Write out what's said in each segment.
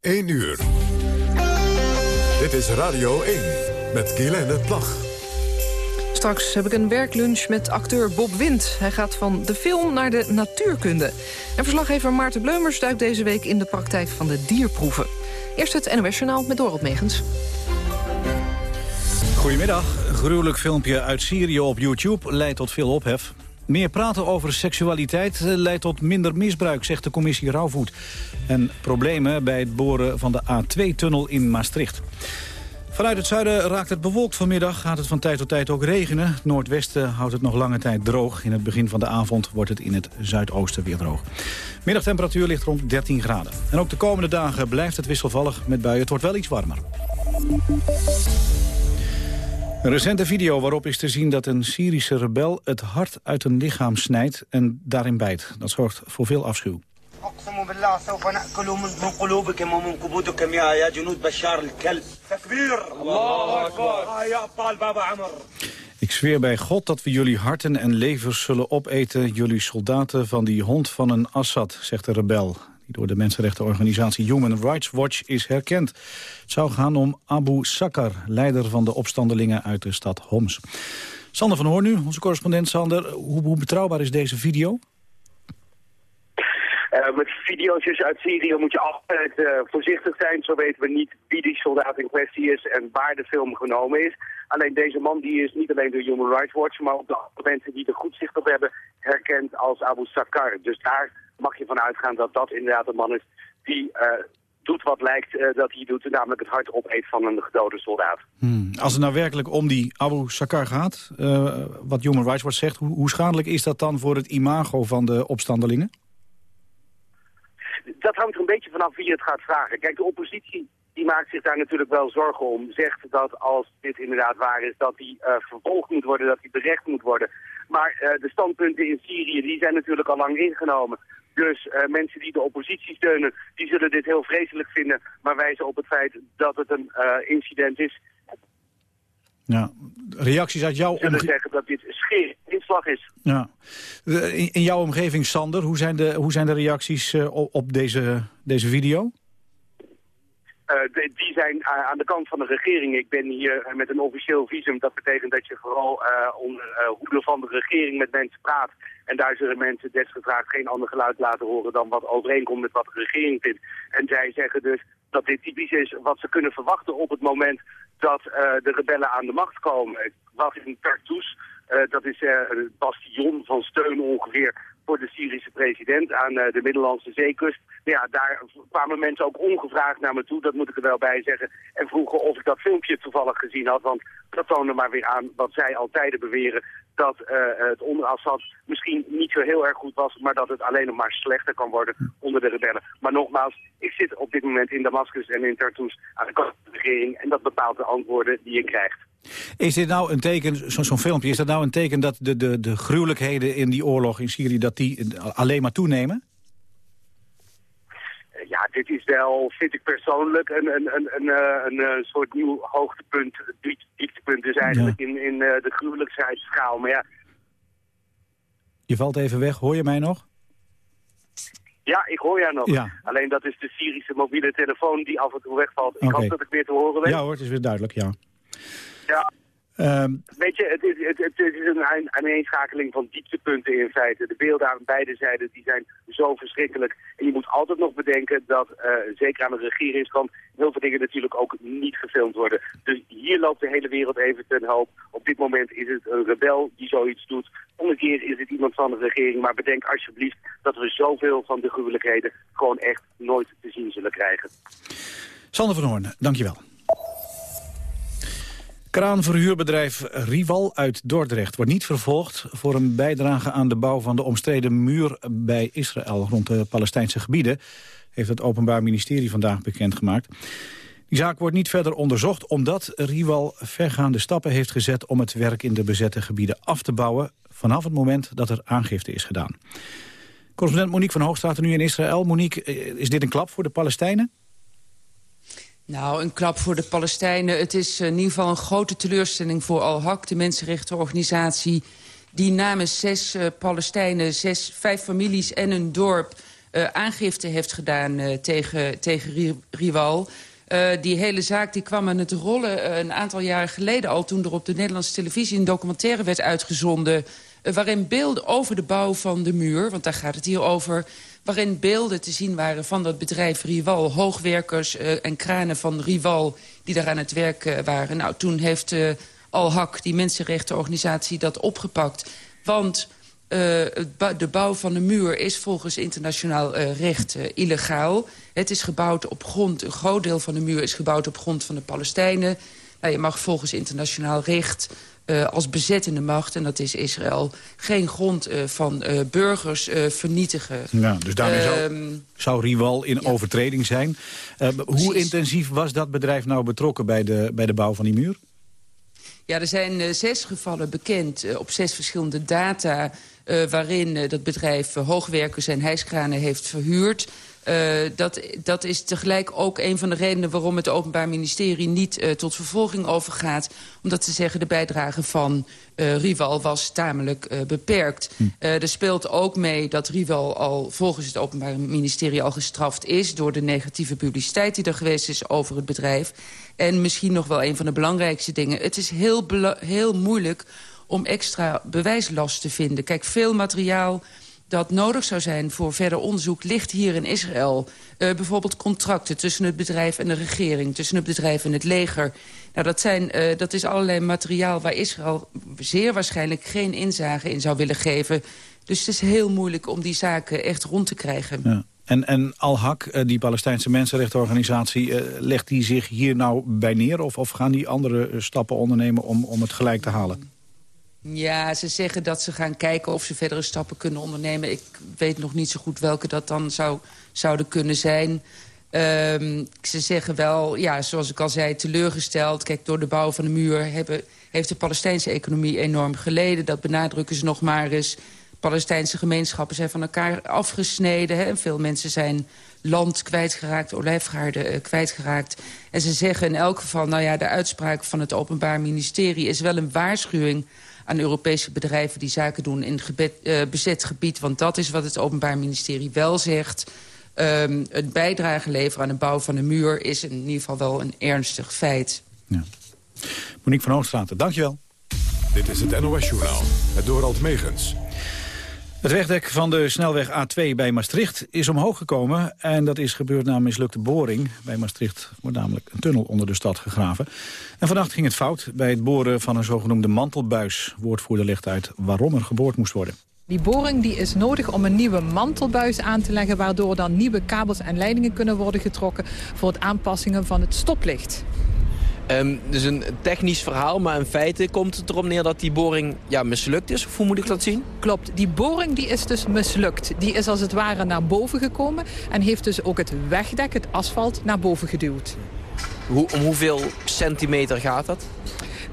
1 uur. Dit is Radio 1 met Guylaine Plag. Straks heb ik een werklunch met acteur Bob Wind. Hij gaat van de film naar de natuurkunde. En verslaggever Maarten Bleumers duikt deze week in de praktijk van de dierproeven. Eerst het NOS Journaal met Dorot Megens. Goedemiddag. Een gruwelijk filmpje uit Syrië op YouTube leidt tot veel ophef. Meer praten over seksualiteit eh, leidt tot minder misbruik, zegt de commissie Rauwvoet. En problemen bij het boren van de A2-tunnel in Maastricht. Vanuit het zuiden raakt het bewolkt vanmiddag. Gaat het van tijd tot tijd ook regenen. Noordwesten houdt het nog lange tijd droog. In het begin van de avond wordt het in het zuidoosten weer droog. Middagtemperatuur ligt rond 13 graden. En ook de komende dagen blijft het wisselvallig met buien. Het wordt wel iets warmer. Een recente video waarop is te zien dat een Syrische rebel het hart uit een lichaam snijdt en daarin bijt. Dat zorgt voor veel afschuw. Ik zweer bij God dat we jullie harten en levens zullen opeten, jullie soldaten van die hond van een Assad, zegt de rebel door de mensenrechtenorganisatie Human Rights Watch is herkend. Het zou gaan om Abu Sakkar, leider van de opstandelingen uit de stad Homs. Sander van Hoorn nu, onze correspondent Sander. Hoe, hoe betrouwbaar is deze video? Uh, met video's uit Syrië moet je altijd uh, voorzichtig zijn. Zo weten we niet wie die soldaat in kwestie is en waar de film genomen is. Alleen deze man die is niet alleen door Human Rights Watch, maar ook de mensen die er goed zicht op hebben, herkend als Abu Sakkar. Dus daar mag je van uitgaan dat dat inderdaad een man is die uh, doet wat lijkt uh, dat hij doet, namelijk het hart opeet van een gedode soldaat. Hmm. Als het nou werkelijk om die Abu Sakar gaat, uh, wat Human Rights Watch zegt, hoe, hoe schadelijk is dat dan voor het imago van de opstandelingen? Dat hangt er een beetje vanaf wie het gaat vragen. Kijk, de oppositie die maakt zich daar natuurlijk wel zorgen om. Zegt dat als dit inderdaad waar is, dat hij uh, vervolgd moet worden, dat hij berecht moet worden. Maar de standpunten in Syrië, die zijn natuurlijk al lang ingenomen. Dus uh, mensen die de oppositie steunen, die zullen dit heel vreselijk vinden, maar wijzen op het feit dat het een uh, incident is. Ja, reacties uit jouw omgeving... zeggen dat dit scheer inslag is. Ja. In, in, jouw omgeving, Sander, hoe zijn de, hoe zijn de reacties uh, op deze, deze video? Uh, die zijn aan de kant van de regering. Ik ben hier met een officieel visum. Dat betekent dat je vooral onder hoede van de regering met mensen praat. En daar zullen mensen desgevraagd geen ander geluid laten horen dan wat overeenkomt met wat de regering vindt. En zij zeggen dus dat dit typisch is wat ze kunnen verwachten op het moment dat de rebellen aan de macht komen. Ik was in Tartus, dat is een bastion van steun ongeveer voor de Syrische president aan uh, de Middellandse zeekust. Ja, daar kwamen mensen ook ongevraagd naar me toe, dat moet ik er wel bij zeggen. En vroegen of ik dat filmpje toevallig gezien had, want dat toonde maar weer aan wat zij altijd beweren. Dat uh, het onder Assad misschien niet zo heel erg goed was, maar dat het alleen nog maar slechter kan worden onder de rebellen. Maar nogmaals, ik zit op dit moment in Damascus en in Tartus aan de kant van de regering en dat bepaalt de antwoorden die je krijgt. Is dit nou een teken, zo'n zo filmpje, is dat nou een teken dat de, de, de gruwelijkheden in die oorlog in Syrië, dat die alleen maar toenemen? Ja, dit is wel, vind ik persoonlijk, een, een, een, een, een, een soort nieuw hoogtepunt, dieptepunt dus eigenlijk ja. in, in de gruwelijkheidsschaal. Maar ja. Je valt even weg, hoor je mij nog? Ja, ik hoor jou nog. Ja. Alleen dat is de Syrische mobiele telefoon die af en toe wegvalt. Ik okay. hoop dat ik weer te horen ben. Ja hoor, het is weer duidelijk, ja. Ja. Um, Weet je, het is, het, het is een aaneenschakeling van dieptepunten in feite. De beelden aan beide zijden die zijn zo verschrikkelijk. En je moet altijd nog bedenken dat, uh, zeker aan de regeringskant, heel veel dingen natuurlijk ook niet gefilmd worden. Dus hier loopt de hele wereld even ten hoop. Op dit moment is het een rebel die zoiets doet. Omgekeerd is het iemand van de regering. Maar bedenk alsjeblieft dat we zoveel van de gruwelijkheden gewoon echt nooit te zien zullen krijgen. Sander van Hoorn, dankjewel. Kraanverhuurbedrijf Rival uit Dordrecht wordt niet vervolgd... voor een bijdrage aan de bouw van de omstreden muur bij Israël... rond de Palestijnse gebieden, heeft het Openbaar Ministerie vandaag bekendgemaakt. Die zaak wordt niet verder onderzocht omdat Rival vergaande stappen heeft gezet... om het werk in de bezette gebieden af te bouwen... vanaf het moment dat er aangifte is gedaan. Correspondent Monique van Hoogstraat nu in Israël. Monique, is dit een klap voor de Palestijnen? Nou, een klap voor de Palestijnen. Het is in ieder geval een grote teleurstelling voor Al-Haq, de mensenrechtenorganisatie... die namens zes uh, Palestijnen, zes, vijf families en een dorp aangifte heeft gedaan tegen, tegen Rival... die hele zaak die kwam aan het rollen een aantal jaren geleden al... toen er op de Nederlandse televisie een documentaire werd uitgezonden... waarin beelden over de bouw van de muur, want daar gaat het hier over waarin beelden te zien waren van dat bedrijf Rival. Hoogwerkers uh, en kranen van Rival die daar aan het werk uh, waren. Nou, toen heeft uh, Al-Haq, die mensenrechtenorganisatie, dat opgepakt. Want de bouw van de muur is volgens internationaal recht illegaal. Het is gebouwd op grond, een groot deel van de muur is gebouwd op grond van de Palestijnen. Nou, je mag volgens internationaal recht uh, als bezettende macht, en dat is Israël... geen grond uh, van uh, burgers vernietigen. Ja, dus daarmee zou, ehm, zou Rival in ja. overtreding zijn. hoe intensief was dat bedrijf nou betrokken bij de, bij de bouw van die muur? Ja, er zijn zes gevallen bekend op zes verschillende data... waarin dat bedrijf hoogwerkers en hijskranen heeft verhuurd... Uh, dat, dat is tegelijk ook een van de redenen waarom het Openbaar Ministerie niet uh, tot vervolging overgaat. Omdat ze zeggen de bijdrage van uh, Rival was tamelijk beperkt. Hm. er speelt ook mee dat Rival al volgens het Openbaar Ministerie al gestraft is... door de negatieve publiciteit die er geweest is over het bedrijf. En misschien nog wel een van de belangrijkste dingen. Het is heel, heel moeilijk om extra bewijslast te vinden. Kijk, veel materiaal dat nodig zou zijn voor verder onderzoek ligt hier in Israël. Uh, bijvoorbeeld contracten tussen het bedrijf en de regering, tussen het bedrijf en het leger. Nou, dat, zijn, uh, dat is allerlei materiaal waar Israël zeer waarschijnlijk geen inzage in zou willen geven. Dus het is heel moeilijk om die zaken echt rond te krijgen. Ja. En, en Al-Haq, eh, die Palestijnse mensenrechtenorganisatie, legt die zich hier nou bij neer? Of, of gaan die andere stappen ondernemen om, om het gelijk te halen? Ja, ze zeggen dat ze gaan kijken of ze verdere stappen kunnen ondernemen. Ik weet nog niet zo goed welke dat dan zou, zouden kunnen zijn. Um, ze zeggen wel, ja, zoals ik al zei, teleurgesteld. Kijk, door de bouw van de muur hebben, heeft de Palestijnse economie enorm geleden. Dat benadrukken ze nog maar eens. Palestijnse gemeenschappen zijn van elkaar afgesneden. Hè, veel mensen zijn land kwijtgeraakt, olijfgaarden uh, kwijtgeraakt. En ze zeggen in elk geval, nou ja, de uitspraak van het Openbaar Ministerie... is wel een waarschuwing aan Europese bedrijven die zaken doen in gebed, uh, bezet gebied. Want dat is wat het Openbaar Ministerie wel zegt. Um, het bijdrage leveren aan de bouw van een muur is in ieder geval wel een ernstig feit. Ja. Monique van Hoogstraten, dankjewel. Dit is het NOS Journaal, het Dorald Megens. Het wegdek van de snelweg A2 bij Maastricht is omhoog gekomen. En dat is gebeurd na een mislukte boring. Bij Maastricht wordt namelijk een tunnel onder de stad gegraven. En vannacht ging het fout bij het boren van een zogenoemde mantelbuis. Woordvoerder legt uit waarom er geboord moest worden. Die boring die is nodig om een nieuwe mantelbuis aan te leggen... waardoor dan nieuwe kabels en leidingen kunnen worden getrokken... voor het aanpassingen van het stoplicht. Um, dus een technisch verhaal, maar in feite komt het erop neer dat die boring ja, mislukt is. Of hoe moet ik dat zien? Klopt, die boring die is dus mislukt. Die is als het ware naar boven gekomen en heeft dus ook het wegdek, het asfalt, naar boven geduwd. Hoe, om hoeveel centimeter gaat dat?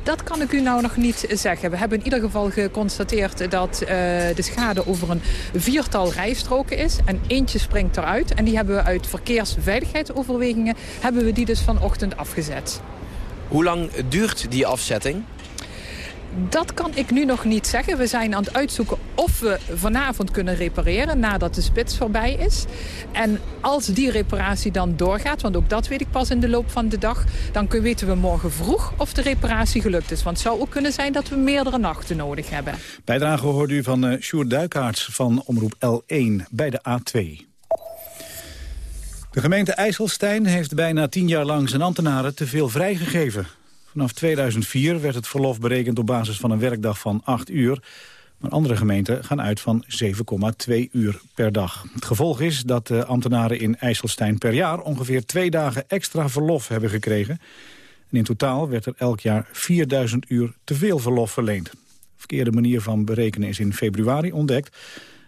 Dat kan ik u nou nog niet zeggen. We hebben in ieder geval geconstateerd dat uh, de schade over een viertal rijstroken is. En eentje springt eruit. En die hebben we uit verkeersveiligheidsoverwegingen... hebben we die dus vanochtend afgezet. Hoe lang duurt die afzetting? Dat kan ik nu nog niet zeggen. We zijn aan het uitzoeken of we vanavond kunnen repareren nadat de spits voorbij is. En als die reparatie dan doorgaat, want ook dat weet ik pas in de loop van de dag... dan weten we morgen vroeg of de reparatie gelukt is. Want het zou ook kunnen zijn dat we meerdere nachten nodig hebben. Bijdrage hoort u van uh, Sjoerd Duikaerts van Omroep L1 bij de A2. De gemeente IJsselstein heeft bijna tien jaar lang zijn ambtenaren te veel vrijgegeven. Vanaf 2004 werd het verlof berekend op basis van een werkdag van 8 uur. Maar andere gemeenten gaan uit van 7,2 uur per dag. Het gevolg is dat de ambtenaren in IJsselstein per jaar... ongeveer twee dagen extra verlof hebben gekregen. En in totaal werd er elk jaar 4000 uur te veel verlof verleend. De verkeerde manier van berekenen is in februari ontdekt.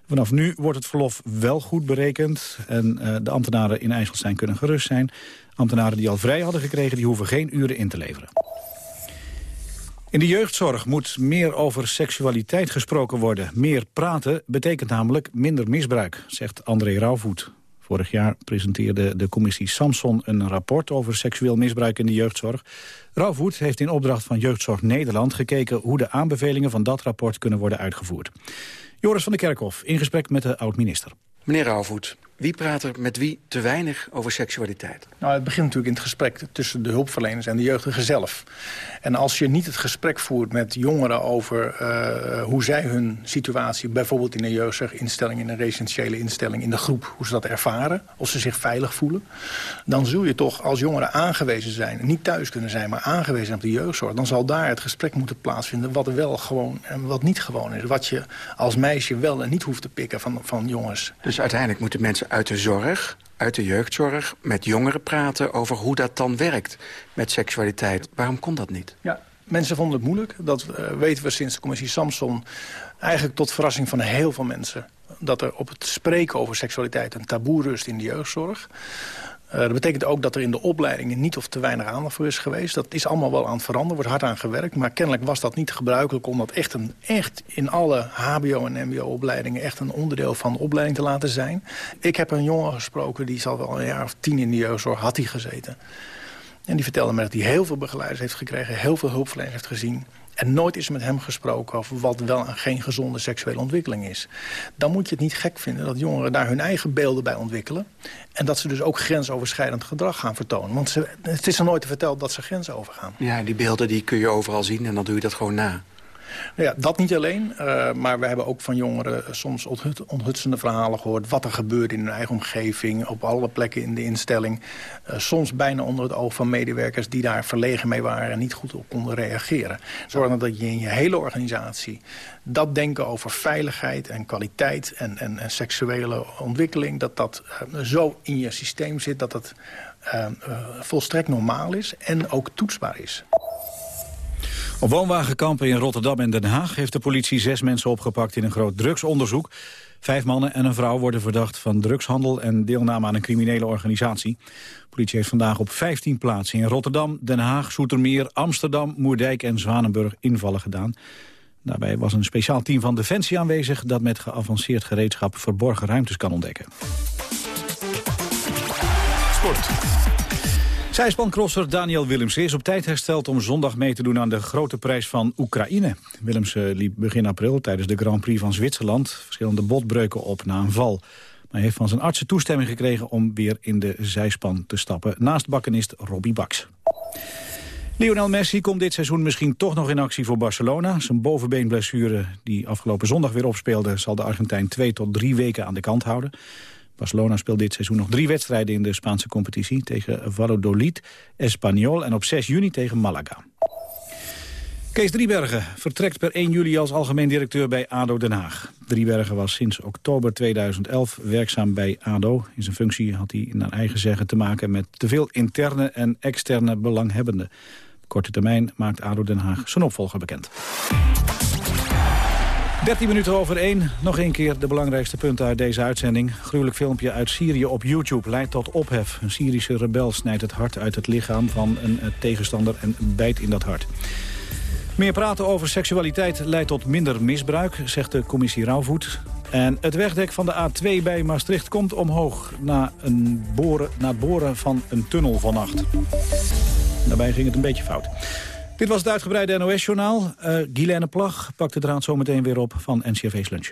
Vanaf nu wordt het verlof wel goed berekend. En uh, de ambtenaren in IJsselstein kunnen gerust zijn. Ambtenaren die al vrij hadden gekregen, die hoeven geen uren in te leveren. In de jeugdzorg moet meer over seksualiteit gesproken worden. Meer praten betekent namelijk minder misbruik, zegt André Rauwvoet. Vorig jaar presenteerde de commissie Samson een rapport over seksueel misbruik in de jeugdzorg. Rauwvoet heeft in opdracht van Jeugdzorg Nederland gekeken hoe de aanbevelingen van dat rapport kunnen worden uitgevoerd. Joris van der Kerkhof in gesprek met de oud-minister. Meneer Rauwvoet, Wie praat er met wie te weinig over seksualiteit? Nou, het begint natuurlijk in het gesprek tussen de hulpverleners en de jeugdigen zelf. En als je niet het gesprek voert met jongeren over uh, hoe zij hun situatie... bijvoorbeeld in een jeugdzorginstelling, in een residentiële instelling... in de groep, hoe ze dat ervaren, of ze zich veilig voelen... dan zul je toch als jongeren aangewezen zijn, niet thuis kunnen zijn... maar aangewezen zijn op de jeugdzorg... dan zal daar het gesprek moeten plaatsvinden wat wel gewoon en wat niet gewoon is. Wat je als meisje wel en niet hoeft te pikken van, van jongens. Dus uiteindelijk moeten mensen uit de zorg, uit de jeugdzorg... met jongeren praten over hoe dat dan werkt met seksualiteit. Waarom kon dat niet? Ja, mensen vonden het moeilijk. Dat uh, weten we sinds de commissie Samson. Eigenlijk tot verrassing van heel veel mensen. Dat er op het spreken over seksualiteit een taboe rust in de jeugdzorg. Uh, dat betekent ook dat er in de opleidingen niet of te weinig aandacht voor is geweest. Dat is allemaal wel aan het veranderen, wordt hard aan gewerkt. Maar kennelijk was dat niet gebruikelijk om dat echt, een, echt in alle hbo- en mbo-opleidingen... echt een onderdeel van de opleiding te laten zijn. Ik heb een jongen gesproken, die zal wel een jaar of tien in de jeugdzorg had hij gezeten. En die vertelde me dat hij heel veel begeleiders heeft gekregen... heel veel hulpverleners heeft gezien en nooit is met hem gesproken over wat wel een geen gezonde seksuele ontwikkeling is. Dan moet je het niet gek vinden dat jongeren daar hun eigen beelden bij ontwikkelen. En dat ze dus ook grensoverschrijdend gedrag gaan vertonen. Want ze, het is er nooit verteld dat ze grenzen overgaan. Ja, die beelden die kun je overal zien en dan doe je dat gewoon na. Nou ja, dat niet alleen, uh, maar we hebben ook van jongeren soms onthutsende verhalen gehoord... wat er gebeurde in hun eigen omgeving, op alle plekken in de instelling. Uh, soms bijna onder het oog van medewerkers die daar verlegen mee waren... en niet goed op konden reageren. Zorgen dat je in je hele organisatie dat denken over veiligheid en kwaliteit... en, en, seksuele ontwikkeling, dat dat uh, zo in je systeem zit... dat het volstrekt normaal is en ook toetsbaar is. Op woonwagenkampen in Rotterdam en Den Haag heeft de politie zes mensen opgepakt in een groot drugsonderzoek. Vijf mannen en een vrouw worden verdacht van drugshandel en deelname aan een criminele organisatie. De politie heeft vandaag op 15 plaatsen in Rotterdam, Den Haag, Zoetermeer, Amsterdam, Moerdijk en Zwanenburg invallen gedaan. Daarbij was een speciaal team van Defensie aanwezig dat met geavanceerd gereedschap verborgen ruimtes kan ontdekken. Sport. Zijspancrosser Daniel Willemsen is op tijd hersteld om zondag mee te doen aan de grote prijs van Oekraïne. Willemsen liep begin april tijdens de Grand Prix van Zwitserland verschillende botbreuken op na een val. Maar heeft van zijn artsen toestemming gekregen om weer in de zijspan te stappen. Naast bakkenist Robbie Baks. Lionel Messi komt dit seizoen misschien toch nog in actie voor Barcelona. Zijn bovenbeenblessure die afgelopen zondag weer opspeelde... zal de Argentijn twee tot drie weken aan de kant houden. Barcelona speelt dit seizoen nog drie wedstrijden in de Spaanse competitie... tegen Valladolid, Espanyol en op 6 juni tegen Malaga. Kees Driebergen vertrekt per 1 juli als algemeen directeur bij ADO Den Haag. Driebergen was sinds oktober 2011 werkzaam bij ADO. In zijn functie had hij naar eigen zeggen te maken met te veel interne en externe belanghebbenden. Korte termijn maakt ADO Den Haag zijn opvolger bekend. 13 minuten over 1. Nog een keer de belangrijkste punten uit deze uitzending. Gruwelijk filmpje uit Syrië op YouTube leidt tot ophef. Een Syrische rebel snijdt het hart uit het lichaam van een tegenstander en bijt in dat hart. Meer praten over seksualiteit leidt tot minder misbruik, zegt de commissie Rauwvoet. En het wegdek van de A2 bij Maastricht komt omhoog na, een boren, na het boren van een tunnel vannacht. Daarbij ging het een beetje fout. Dit was het uitgebreide NOS-journaal. Uh, Guylaine Plag pakt de draad zometeen weer op van NCRV's Lunch.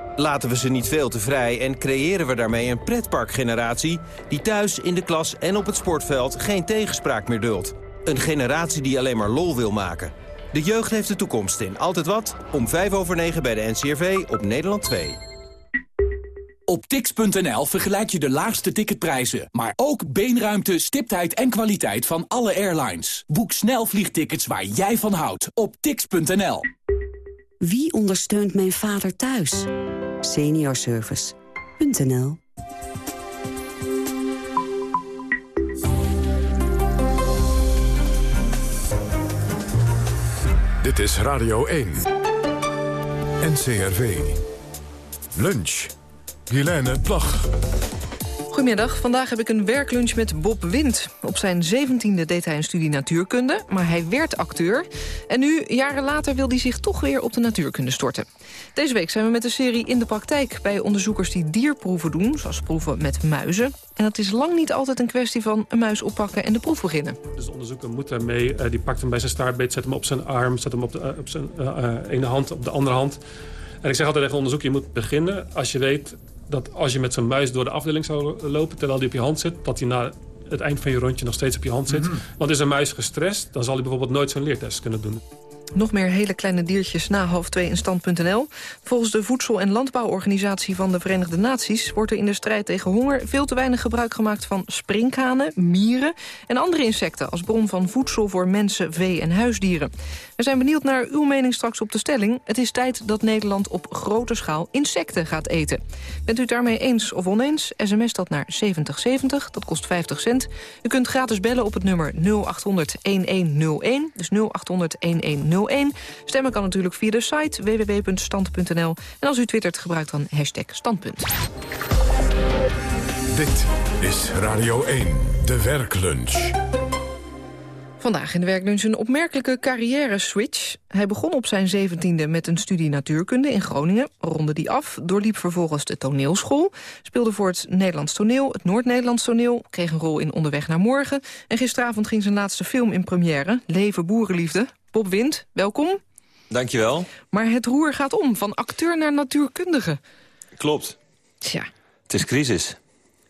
Laten we ze niet veel te vrij en creëren we daarmee een pretparkgeneratie... die thuis, in de klas en op het sportveld geen tegenspraak meer duldt. Een generatie die alleen maar lol wil maken. De jeugd heeft de toekomst in Altijd Wat, om 5 over 9 bij de NCRV op Nederland 2. Op tix.nl vergelijk je de laagste ticketprijzen, maar ook beenruimte, stiptheid en kwaliteit van alle airlines. Boek snel vliegtickets waar jij van houdt op tix.nl. Wie ondersteunt mijn vader thuis? Seniorservice.nl Dit is Radio 1. NCRV. Lunch. Guilaine Plag. Goedemiddag, vandaag heb ik een werklunch met Bob Wind. Op zijn zeventiende deed hij een studie natuurkunde, maar hij werd acteur. En nu, jaren later, wil hij zich toch weer op de natuurkunde storten. Deze week zijn we met de serie In de Praktijk... bij onderzoekers die dierproeven doen, zoals proeven met muizen. En het is lang niet altijd een kwestie van een muis oppakken en de proef beginnen. Dus de onderzoeker moet daarmee, uh, die pakt hem bij zijn staartbeet... zet hem op zijn arm, zet hem op, de, op zijn uh, ene hand, op de andere hand. En ik zeg altijd tegen onderzoek, je moet beginnen als je weet dat als je met zo'n muis door de afdeling zou lopen... terwijl die op je hand zit, dat hij na het eind van je rondje nog steeds op je hand zit. Mm -hmm. Want is een muis gestrest, dan zal hij bijvoorbeeld nooit zo'n leertest kunnen doen. Nog meer hele kleine diertjes na half twee in stand.nl. Volgens de Voedsel- en Landbouworganisatie van de Verenigde Naties... wordt er in de strijd tegen honger veel te weinig gebruik gemaakt van sprinkhanen, mieren... en andere insecten als bron van voedsel voor mensen, vee en huisdieren. We zijn benieuwd naar uw mening straks op de stelling. Het is tijd dat Nederland op grote schaal insecten gaat eten. Bent u het daarmee eens of oneens? SMS dat naar 7070, dat kost 50 cent. U kunt gratis bellen op het nummer 0800-1101, dus 0800-1101. Stemmen kan natuurlijk via de site www.stand.nl. En als u twittert, gebruikt dan hashtag standpunt. Dit is Radio 1, de werklunch. Vandaag in de werklunch een opmerkelijke carrière-switch. Hij begon op zijn zeventiende met een studie natuurkunde in Groningen, ronde die af, doorliep vervolgens de toneelschool, speelde voor het Nederlands toneel, het Noord-Nederlands toneel, kreeg een rol in Onderweg naar Morgen en gisteravond ging zijn laatste film in première, Leven Boerenliefde. Bob Wind, welkom. Dankjewel. Maar het roer gaat om, van acteur naar natuurkundige. Klopt. Tja. Het is crisis.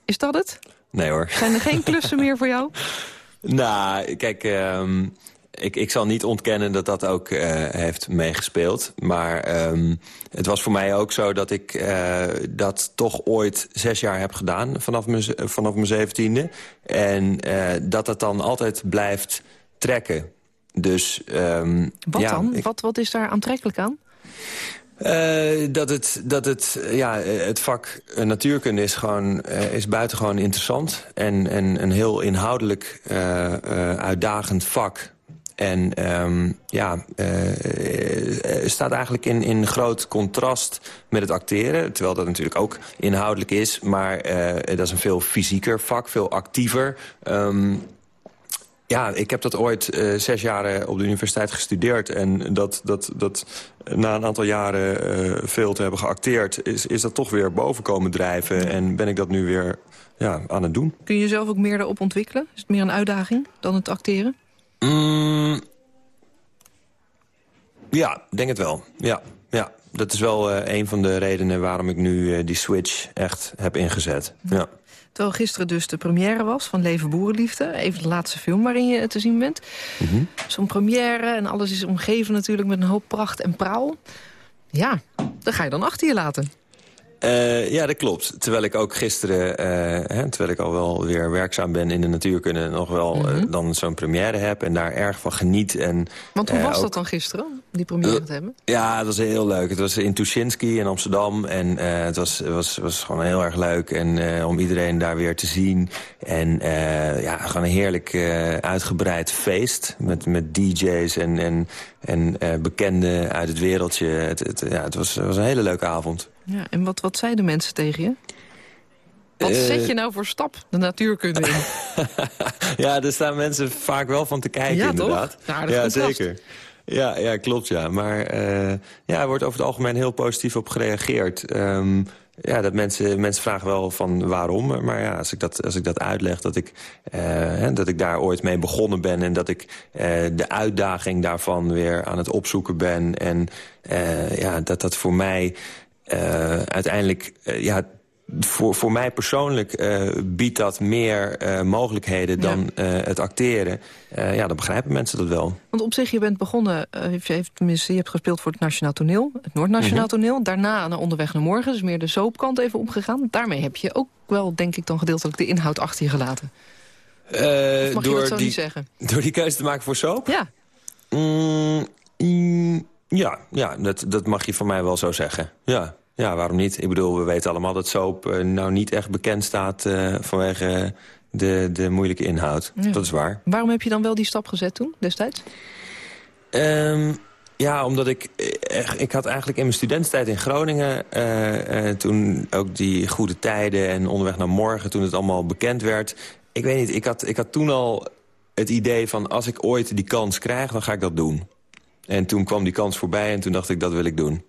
Is dat het? Nee hoor. Zijn er geen klussen meer voor jou? Nou, kijk, um, ik, ik zal niet ontkennen dat dat ook uh, heeft meegespeeld. Maar um, het was voor mij ook zo dat ik uh, dat toch ooit zes jaar heb gedaan... vanaf mijn, vanaf mijn zeventiende. En uh, dat het dan altijd blijft trekken. Dus, um, wat ja, dan? Ik... Wat, wat is daar aantrekkelijk aan? Uh, dat het, dat het, ja, het vak natuurkunde is, gewoon, uh, is buitengewoon interessant. En, en een heel inhoudelijk uitdagend vak. En um, ja, staat eigenlijk in, in groot contrast met het acteren. Terwijl dat natuurlijk ook inhoudelijk is. Maar dat is een veel fysieker vak, veel actiever. Um, ja, ik heb dat ooit uh, zes jaar op de universiteit gestudeerd. En dat, dat, dat na een aantal jaren uh, veel te hebben geacteerd... Is, is dat toch weer boven komen drijven. En ben ik dat nu weer ja, aan het doen. Kun je jezelf ook meer erop ontwikkelen? Is het meer een uitdaging dan het acteren? Mm, ja, denk het wel. Ja, ja. Dat is wel uh, een van de redenen waarom ik nu die switch echt heb ingezet. Ja. Terwijl gisteren dus de première was van Leven Boerenliefde. Even de laatste film waarin je te zien bent. Mm -hmm. Zo'n première en alles is omgeven natuurlijk met een hoop pracht en praal. Ja, dat ga je dan achter je laten. Uh, ja, dat klopt. Terwijl ik ook gisteren, uh, hè, terwijl ik al wel weer werkzaam ben in de natuurkunde... nog wel mm -hmm. uh, dan zo'n première heb en daar erg van geniet. En, Want hoe was ook... dat dan gisteren, die première te hebben? Ja, dat was heel leuk. Het was in Tuschinski in Amsterdam. En het was, was, was gewoon heel erg leuk en, om iedereen daar weer te zien. En ja, gewoon een heerlijk uitgebreid feest met, met DJ's en, en, en bekenden uit het wereldje. Het, het, ja, het was, het was een hele leuke avond. Ja, en wat, wat zeiden mensen tegen je? Wat uh, zet je nou voor stap, de natuurkunde in? ja, daar staan mensen vaak wel van te kijken, ja, inderdaad. Toch? Ja, ja zeker. Ja, ja, klopt, ja. Maar uh, ja, er wordt over het algemeen heel positief op gereageerd. Um, ja, dat mensen, mensen vragen wel van waarom. Maar ja, als ik dat, als ik dat uitleg, dat ik, uh, dat ik daar ooit mee begonnen ben... en dat ik uh, de uitdaging daarvan weer aan het opzoeken ben... en ja, dat dat voor mij uiteindelijk uh, ja, voor, voor mij persoonlijk uh, biedt dat meer uh, mogelijkheden dan uh, het acteren. ja, dan begrijpen mensen dat wel. Want op zich, je bent begonnen, je, heeft, tenminste, je hebt gespeeld voor het Nationaal Toneel. Het Noord-Nationaal mm -hmm. Toneel. Daarna naar Onderweg naar Morgen, dus meer de soapkant even omgegaan. Daarmee heb je ook wel, denk ik, dan gedeeltelijk de inhoud achter je gelaten. mag door je dat zo die, niet zeggen? Door die keuze te maken voor soap? Ja. Mm, mm, ja, ja dat, dat mag je van mij wel zo zeggen. Ja. Ja, waarom niet? Ik bedoel, we weten allemaal dat soap uh, nou niet echt bekend staat... Uh, vanwege de, de moeilijke inhoud. Ja. Dat is waar. Waarom heb je dan wel die stap gezet toen, destijds? Um, ja, omdat ik... Ik had eigenlijk in mijn studententijd in Groningen... Uh, toen ook die goede tijden en onderweg naar morgen... toen het allemaal bekend werd... Ik weet niet, ik had, ik had toen al het idee van... als ik ooit die kans krijg, dan ga ik dat doen. En toen kwam die kans voorbij en toen dacht ik, dat wil ik doen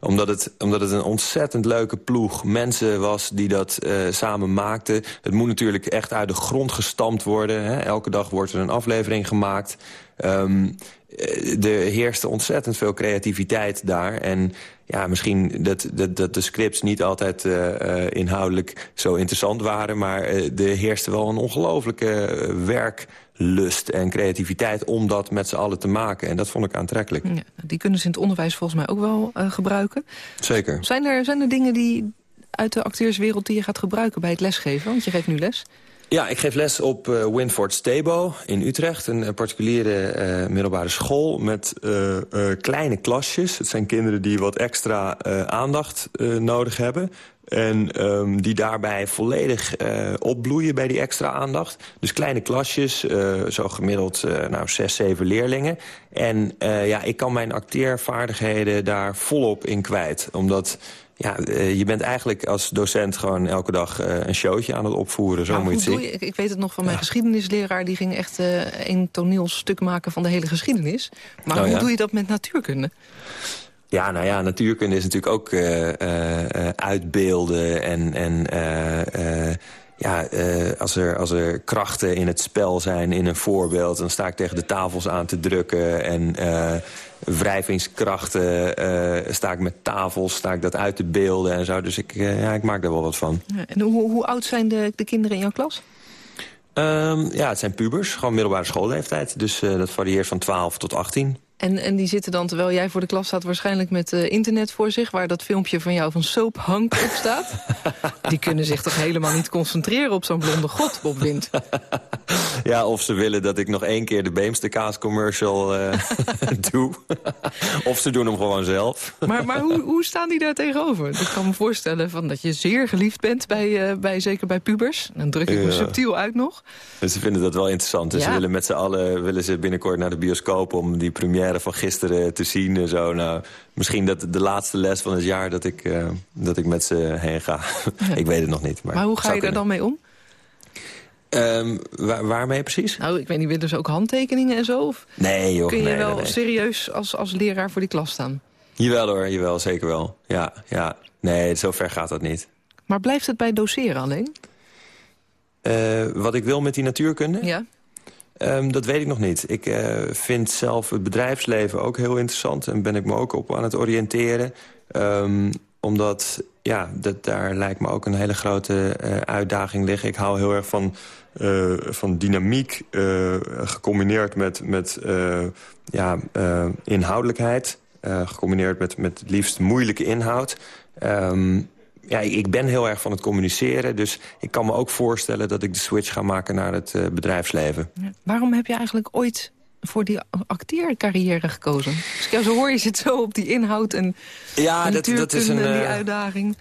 omdat het, omdat het een ontzettend leuke ploeg mensen was die dat uh, samen maakten. Het moet natuurlijk echt uit de grond gestampt worden. Hè? Elke dag wordt er een aflevering gemaakt. Um, er heerste ontzettend veel creativiteit daar. En ja, misschien dat, dat, dat de scripts niet altijd uh, inhoudelijk zo interessant waren... maar er heerste wel een ongelooflijke werklust en creativiteit... om dat met z'n allen te maken. En dat vond ik aantrekkelijk. Ja, die kunnen ze in het onderwijs volgens mij ook wel gebruiken. Zeker. Zijn er, zijn er dingen die uit de acteurswereld die je gaat gebruiken bij het lesgeven? Want je geeft nu les. Ja, ik geef les op uh, Winford Stabo in Utrecht. Een particuliere uh, middelbare school met uh, kleine klasjes. Het zijn kinderen die wat extra aandacht nodig hebben. En um, die daarbij volledig opbloeien bij die extra aandacht. Dus kleine klasjes, zo gemiddeld nou, zes, zeven leerlingen. En ja, ik kan mijn acteervaardigheden daar volop in kwijt. Omdat ja, je bent eigenlijk als docent gewoon elke dag een showtje aan het opvoeren. Zo nou, moet je het zien. Je, ik, weet het nog van mijn ja. geschiedenisleraar. Die ging echt een toneelstuk maken van de hele geschiedenis. Maar oh, hoe ja? doe je dat met natuurkunde? Ja, nou ja, natuurkunde is natuurlijk ook uitbeelden en... en ja, als, er, als er krachten in het spel zijn in een voorbeeld... dan sta ik tegen de tafels aan te drukken. En wrijvingskrachten sta ik met tafels, sta ik dat uit te beelden en zo. Dus ik, ja, ik maak daar wel wat van. Ja, en hoe, hoe oud zijn de, de kinderen in jouw klas? Um, ja, het zijn pubers, gewoon middelbare schoolleeftijd. Dus dat varieert van 12 tot 18. En, en die zitten dan, terwijl jij voor de klas staat... waarschijnlijk met uh, internet voor zich... waar dat filmpje van jou van Soap Hank op staat. die kunnen zich toch helemaal niet concentreren op zo'n blonde god, Bob Wind. ja, of ze willen dat ik nog één keer de Beemster kaas commercial uh, doe. of ze doen hem gewoon zelf. maar maar hoe, hoe staan die daar tegenover? Ik kan me voorstellen van dat je zeer geliefd bent, bij, uh, bij, zeker bij pubers. Dan druk ik me subtiel uit nog. Dus ze vinden dat wel interessant. Dus ze willen met z'n allen willen ze binnenkort naar de bioscoop... om die première van gisteren te zien en zo. Nou, misschien dat de laatste les van het jaar dat ik, uh, dat ik met ze heen ga. Ik weet het nog niet. Maar, maar hoe ga je daar dan mee om? Um, waar, waarmee precies? Nou, ik weet niet, willen ze ook handtekeningen en zo? Of nee, joh. Kun je nee, wel nee, serieus als, als leraar voor die klas staan? Jawel hoor, jawel, zeker wel. Ja, ja. Nee, zover gaat dat niet. Maar blijft het bij doseren alleen? Uh, wat ik wil met die natuurkunde? Ja. Um, dat weet ik nog niet. Ik uh, vind zelf het bedrijfsleven ook heel interessant... en ben ik me ook op aan het oriënteren. Um, omdat, ja, dat, daar lijkt me ook een hele grote uh, uitdaging liggen. Ik hou heel erg van, uh, van dynamiek, gecombineerd met, met ja, inhoudelijkheid. gecombineerd met, met het liefst moeilijke inhoud. Um, ja, ik ben heel erg van het communiceren. Dus ik kan me ook voorstellen dat ik de switch ga maken naar het uh, bedrijfsleven. Ja. Waarom heb je eigenlijk ooit voor die acteercarrière gekozen? Dus ja, zo hoor je zit zo op die inhoud en, ja, dat, dat is een, die uitdaging.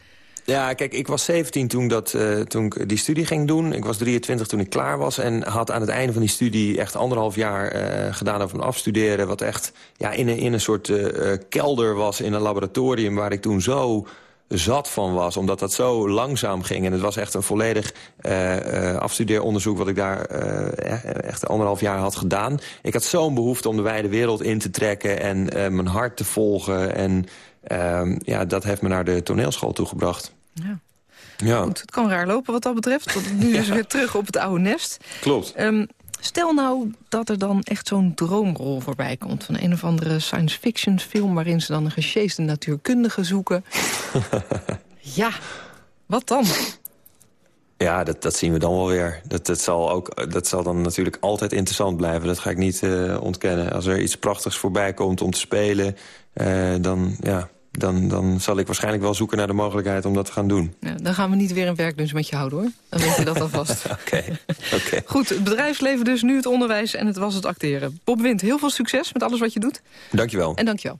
Ja, kijk, ik was 17 toen, dat, uh, toen ik die studie ging doen. Ik was 23 toen ik klaar was. En had aan het einde van die studie echt anderhalf jaar uh, gedaan over afstuderen. Wat echt ja, in, een, in een soort uh, kelder was in een laboratorium... waar ik toen zo zat van was, omdat dat zo langzaam ging. En het was echt een volledig uh, afstudeeronderzoek... wat ik daar echt anderhalf jaar had gedaan. Ik had zo'n behoefte om de wijde wereld in te trekken... en mijn hart te volgen. En ja, dat heeft me naar de toneelschool toegebracht. Ja. Ja. Goed, het kan raar lopen wat dat betreft. Want nu is weer terug op het oude nest. Klopt. Um, Stel nou dat er dan echt zo'n droomrol voorbij komt... van een of andere science fiction film... waarin ze dan een gesjeesde natuurkundige zoeken. ja, Wat dan? Ja, dat, dat zien we dan wel weer. Dat, dat, zal ook, dat zal dan natuurlijk altijd interessant blijven. Dat ga ik niet uh, ontkennen. Als er iets prachtigs voorbij komt om te spelen... Uh, dan, ja, dan, dan zal ik waarschijnlijk wel zoeken naar de mogelijkheid om dat te gaan doen. Ja, dan gaan we niet weer een werklunch met je houden, hoor. Dan weet je dat alvast. Oké. Okay. Goed, het bedrijfsleven dus, nu het onderwijs en het was het acteren. Bob Wind, heel veel succes met alles wat je doet. Dankjewel. En dankjewel.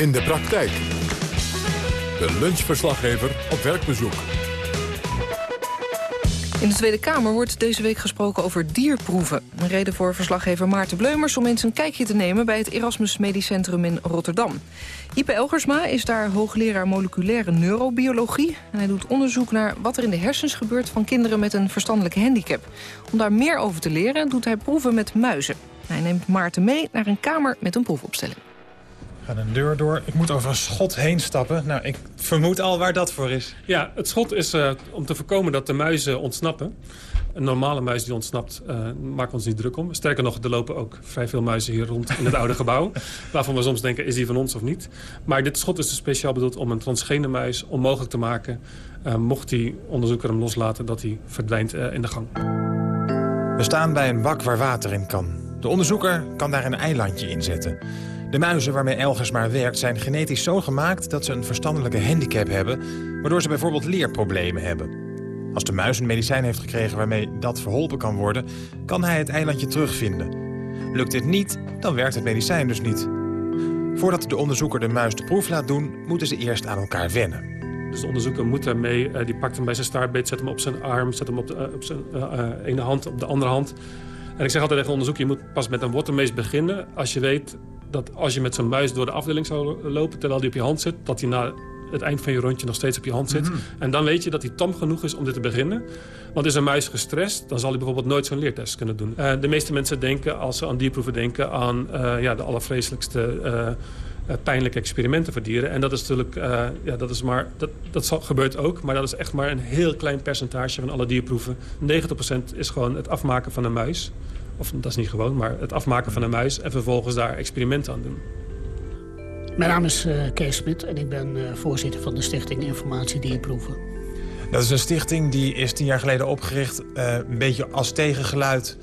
in de praktijk. De lunchverslaggever op werkbezoek. In de Tweede Kamer wordt deze week gesproken over dierproeven. Een reden voor verslaggever Maarten Bleumers om eens een kijkje te nemen... bij het Erasmus Medisch Centrum in Rotterdam. Ipe Elgersma is daar hoogleraar moleculaire neurobiologie. En hij doet onderzoek naar wat er in de hersens gebeurt... van kinderen met een verstandelijke handicap. Om daar meer over te leren doet hij proeven met muizen. Hij neemt Maarten mee naar een kamer met een proefopstelling ga een deur door. Ik moet over een schot heen stappen. Nou, ik vermoed al waar dat voor is. Ja, het schot is uh, om te voorkomen dat de muizen ontsnappen. Een normale muis die ontsnapt, uh, maken we ons niet druk om. Sterker nog, er lopen ook vrij veel muizen hier rond in het oude gebouw. Waarvan we soms denken, is die van ons of niet? Maar dit schot is dus speciaal bedoeld om een transgene muis onmogelijk te maken... Uh, mocht die onderzoeker hem loslaten, dat hij verdwijnt in de gang. We staan bij een bak waar water in kan. De onderzoeker kan daar een eilandje in zetten. De muizen waarmee Elgersma werkt zijn genetisch zo gemaakt... dat ze een verstandelijke handicap hebben... waardoor ze bijvoorbeeld leerproblemen hebben. Als de muis een medicijn heeft gekregen waarmee dat verholpen kan worden... kan hij het eilandje terugvinden. Lukt dit niet, dan werkt het medicijn dus niet. Voordat de onderzoeker de muis de proef laat doen... moeten ze eerst aan elkaar wennen. Dus de onderzoeker moet daarmee, uh, die pakt hem bij zijn staartbeet... zet hem op zijn arm, zet hem op, de, uh, op zijn uh, ene hand, op de andere hand... En ik zeg altijd tegen onderzoek, je moet pas met een wortelmees beginnen... als je weet dat als je met zo'n muis door de afdeling zou lopen... terwijl die op je hand zit, dat hij na het eind van je rondje nog steeds op je hand zit. Mhm. En dan weet je dat hij tam genoeg is om dit te beginnen. Want is een muis gestrest, dan zal hij bijvoorbeeld nooit zo'n leertest kunnen doen. Uh, de meeste mensen denken, als ze aan dierproeven denken... aan uh, ja, de allervreselijkste uh, pijnlijke experimenten voor dieren. En dat is natuurlijk, ja, dat is maar, dat, dat zal, gebeurt ook, maar dat is echt maar een heel klein percentage van alle dierproeven. 90% is gewoon het afmaken van een muis. Of dat is niet gewoon, maar het afmaken van een muis... en vervolgens daar experimenten aan doen. Mijn naam is uh, Kees Smit en ik ben uh, voorzitter van de Stichting Informatie Dierproeven. Dat is een stichting die is tien jaar geleden opgericht... Uh, een beetje als tegengeluid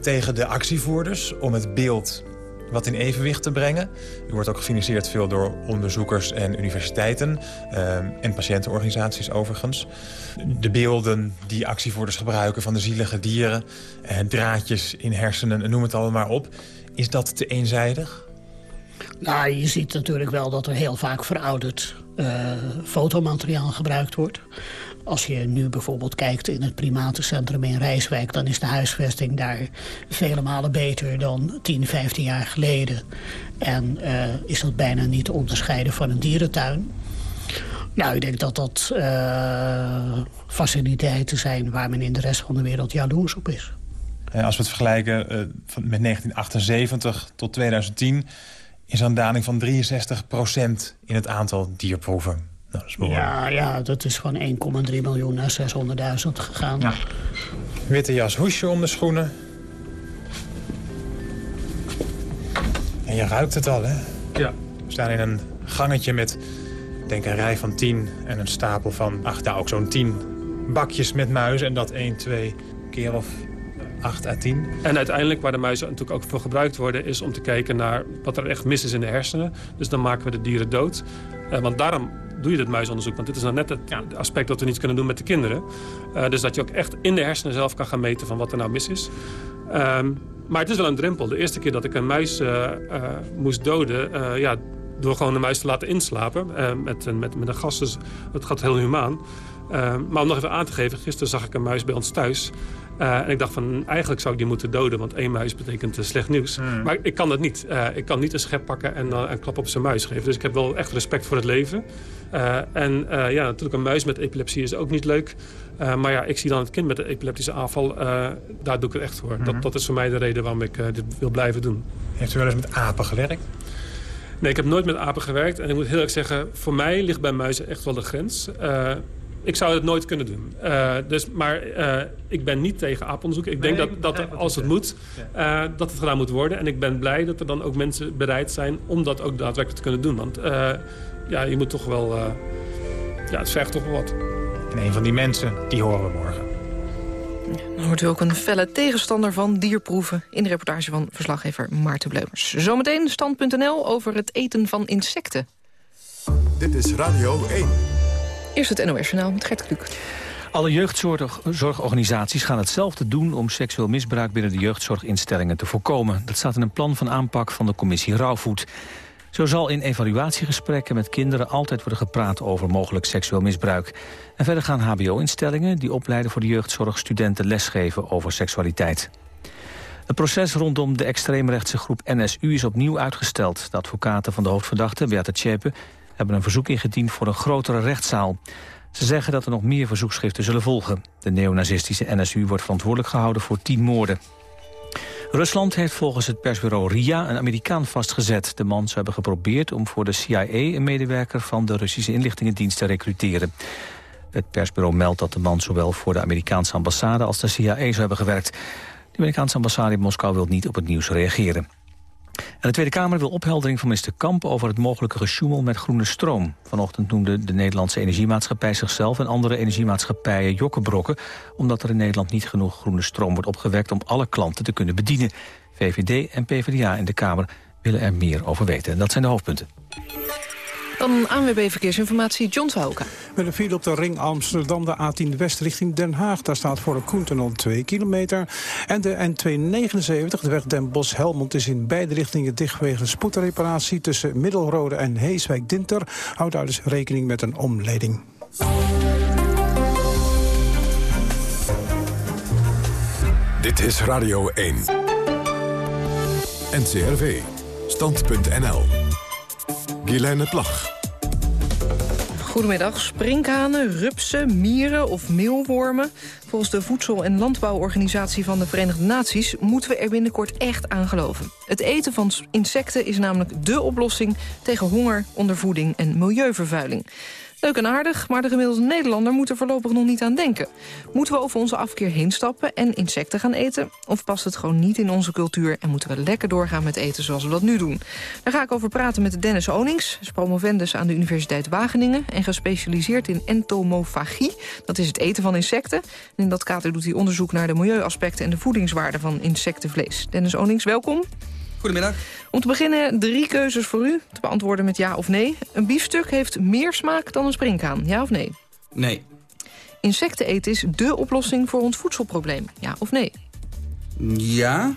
tegen de actievoerders... om het beeld wat in evenwicht te brengen. U wordt ook gefinancierd veel door onderzoekers en universiteiten... Uh, en patiëntenorganisaties overigens. De beelden die actievoerders gebruiken van de zielige dieren... Uh, draadjes in hersenen, noem het allemaal op. Is dat te eenzijdig? Nou, je ziet natuurlijk wel dat er heel vaak verouderd uh, fotomateriaal gebruikt wordt. Als je nu bijvoorbeeld kijkt in het primatencentrum in Rijswijk... dan is de huisvesting daar vele malen beter dan 10, 15 jaar geleden. En uh, is dat bijna niet te onderscheiden van een dierentuin. Nou, ik denk dat dat uh, faciliteiten zijn waar men in de rest van de wereld jaloers op is. Als we het vergelijken met 1978 tot 2010... is een daling van 63% in het aantal dierproeven. Nou, ja, ja, dat is van 1,3 miljoen naar 600.000 gegaan. Ja. Witte jas, hoesje om de schoenen. En je ruikt het al, hè? Ja. We staan in een gangetje met, denk een rij van 10 en een stapel van, ach, nou ook zo'n 10 bakjes met muizen. En dat 1, 2 keer of 8 à 10. En uiteindelijk, waar de muizen natuurlijk ook voor gebruikt worden... is om te kijken naar wat er echt mis is in de hersenen. Dus dan maken we de dieren dood. Uh, want daarom doe je dit muisonderzoek. Want dit is nou net het aspect dat we niet kunnen doen met de kinderen. Uh, dus dat je ook echt in de hersenen zelf kan gaan meten van wat er nou mis is. Um, maar het is wel een drempel. De eerste keer dat ik een muis uh, uh, moest doden... ja, door gewoon de muis te laten inslapen met, met, met een gas. Dus het gaat heel humaan. Uh, maar om nog even aan te geven, gisteren zag ik een muis bij ons thuis. Uh, en ik dacht van, eigenlijk zou ik die moeten doden, want één muis betekent uh, slecht nieuws. Hmm. Maar ik kan dat niet. Uh, ik kan niet een schep pakken en een klap op zijn muis geven. Dus ik heb wel echt respect voor het leven. en ja, natuurlijk een muis met epilepsie is ook niet leuk. maar ja, ik zie dan het kind met een epileptische aanval. daar doe ik het echt voor. dat, Hmm. dat is voor mij de reden waarom ik dit wil blijven doen. Heeft u wel eens met apen gewerkt? Nee, ik heb nooit met apen gewerkt. En ik moet heel erg zeggen, voor mij ligt bij muizen echt wel de grens. Ik zou het nooit kunnen doen. Uh, dus, maar uh, ik ben niet tegen apenonderzoek. Ik denk dat, dat als het moet, ja. dat het gedaan moet worden. En ik ben blij dat er dan ook mensen bereid zijn om dat ook daadwerkelijk te kunnen doen. Want ja, je moet toch wel... ja, het vergt toch wel wat. En een van die mensen, die horen we morgen. Dan hoort u ook een felle tegenstander van dierproeven... in de reportage van verslaggever Maarten Bleumers. Zometeen stand.nl over het eten van insecten. Dit is Radio 1. Eerst het NOS-journaal met Gert Kluk. Alle jeugdzorgorganisaties gaan hetzelfde doen om seksueel misbruik binnen de jeugdzorginstellingen te voorkomen. Dat staat in een plan van aanpak van de commissie Rauwvoet. Zo zal in evaluatiegesprekken met kinderen altijd worden gepraat over mogelijk seksueel misbruik. En verder gaan hbo-instellingen die opleiden voor de jeugdzorg studenten lesgeven over seksualiteit. Het proces rondom de extreemrechtse groep NSU is opnieuw uitgesteld. De advocaten van de hoofdverdachte, Beate Tjepe, hebben een verzoek ingediend voor een grotere rechtszaal. Ze zeggen dat er nog meer verzoekschriften zullen volgen. De neonazistische NSU wordt verantwoordelijk gehouden voor tien moorden. Rusland heeft volgens het persbureau RIA een Amerikaan vastgezet. De man zou hebben geprobeerd om voor de CIA een medewerker van de Russische inlichtingendienst te recruteren. Het persbureau meldt dat de man zowel voor de Amerikaanse ambassade als de CIA zou hebben gewerkt. De Amerikaanse ambassade in Moskou wil niet op het nieuws reageren. En de Tweede Kamer wil opheldering van minister Kamp over het mogelijke gesjoemel met groene stroom. Vanochtend noemde de Nederlandse Energiemaatschappij zichzelf en andere energiemaatschappijen jokkenbrokken, omdat er in Nederland niet genoeg groene stroom wordt opgewekt om alle klanten te kunnen bedienen. VVD en PvdA in de Kamer willen er meer over weten. En dat zijn de hoofdpunten. Dan ANWB Verkeersinformatie, John Zwouka. Met een file op de ring Amsterdam, de A10 West richting Den Haag. Daar staat voor de Koentunnel 2 kilometer. En de N279, de weg Den Bosch-Helmond, is in beide richtingen dicht vanwege een spoedreparatie tussen Middelrode en Heeswijk-Dinter. Houd daar dus rekening met een omleiding. Dit is Radio 1. NCRV. Stand.nl. Guilaine Plag. Goedemiddag. Sprinkhanen, rupsen, mieren of meelwormen. Volgens de Voedsel- en Landbouworganisatie van de Verenigde Naties... moeten we er binnenkort echt aan geloven. Het eten van insecten is namelijk dé oplossing... tegen honger, ondervoeding en milieuvervuiling. Leuk en aardig, maar de gemiddelde Nederlander moet er voorlopig nog niet aan denken. Moeten we over onze afkeer heen stappen en insecten gaan eten? Of past het gewoon niet in onze cultuur en moeten we lekker doorgaan met eten zoals we dat nu doen? Daar ga ik over praten met Dennis Onings. Promovendus aan de Universiteit Wageningen en gespecialiseerd in entomofagie. Dat is het eten van insecten. En in dat kader doet hij onderzoek naar de milieuaspecten en de voedingswaarde van insectenvlees. Dennis Onings, welkom. Goedemiddag. Om te beginnen drie keuzes voor u te beantwoorden met ja of nee. Een biefstuk heeft meer smaak dan een springhaan, ja of nee? Nee. Insecten eten is dé oplossing voor ons voedselprobleem, ja of nee? Ja.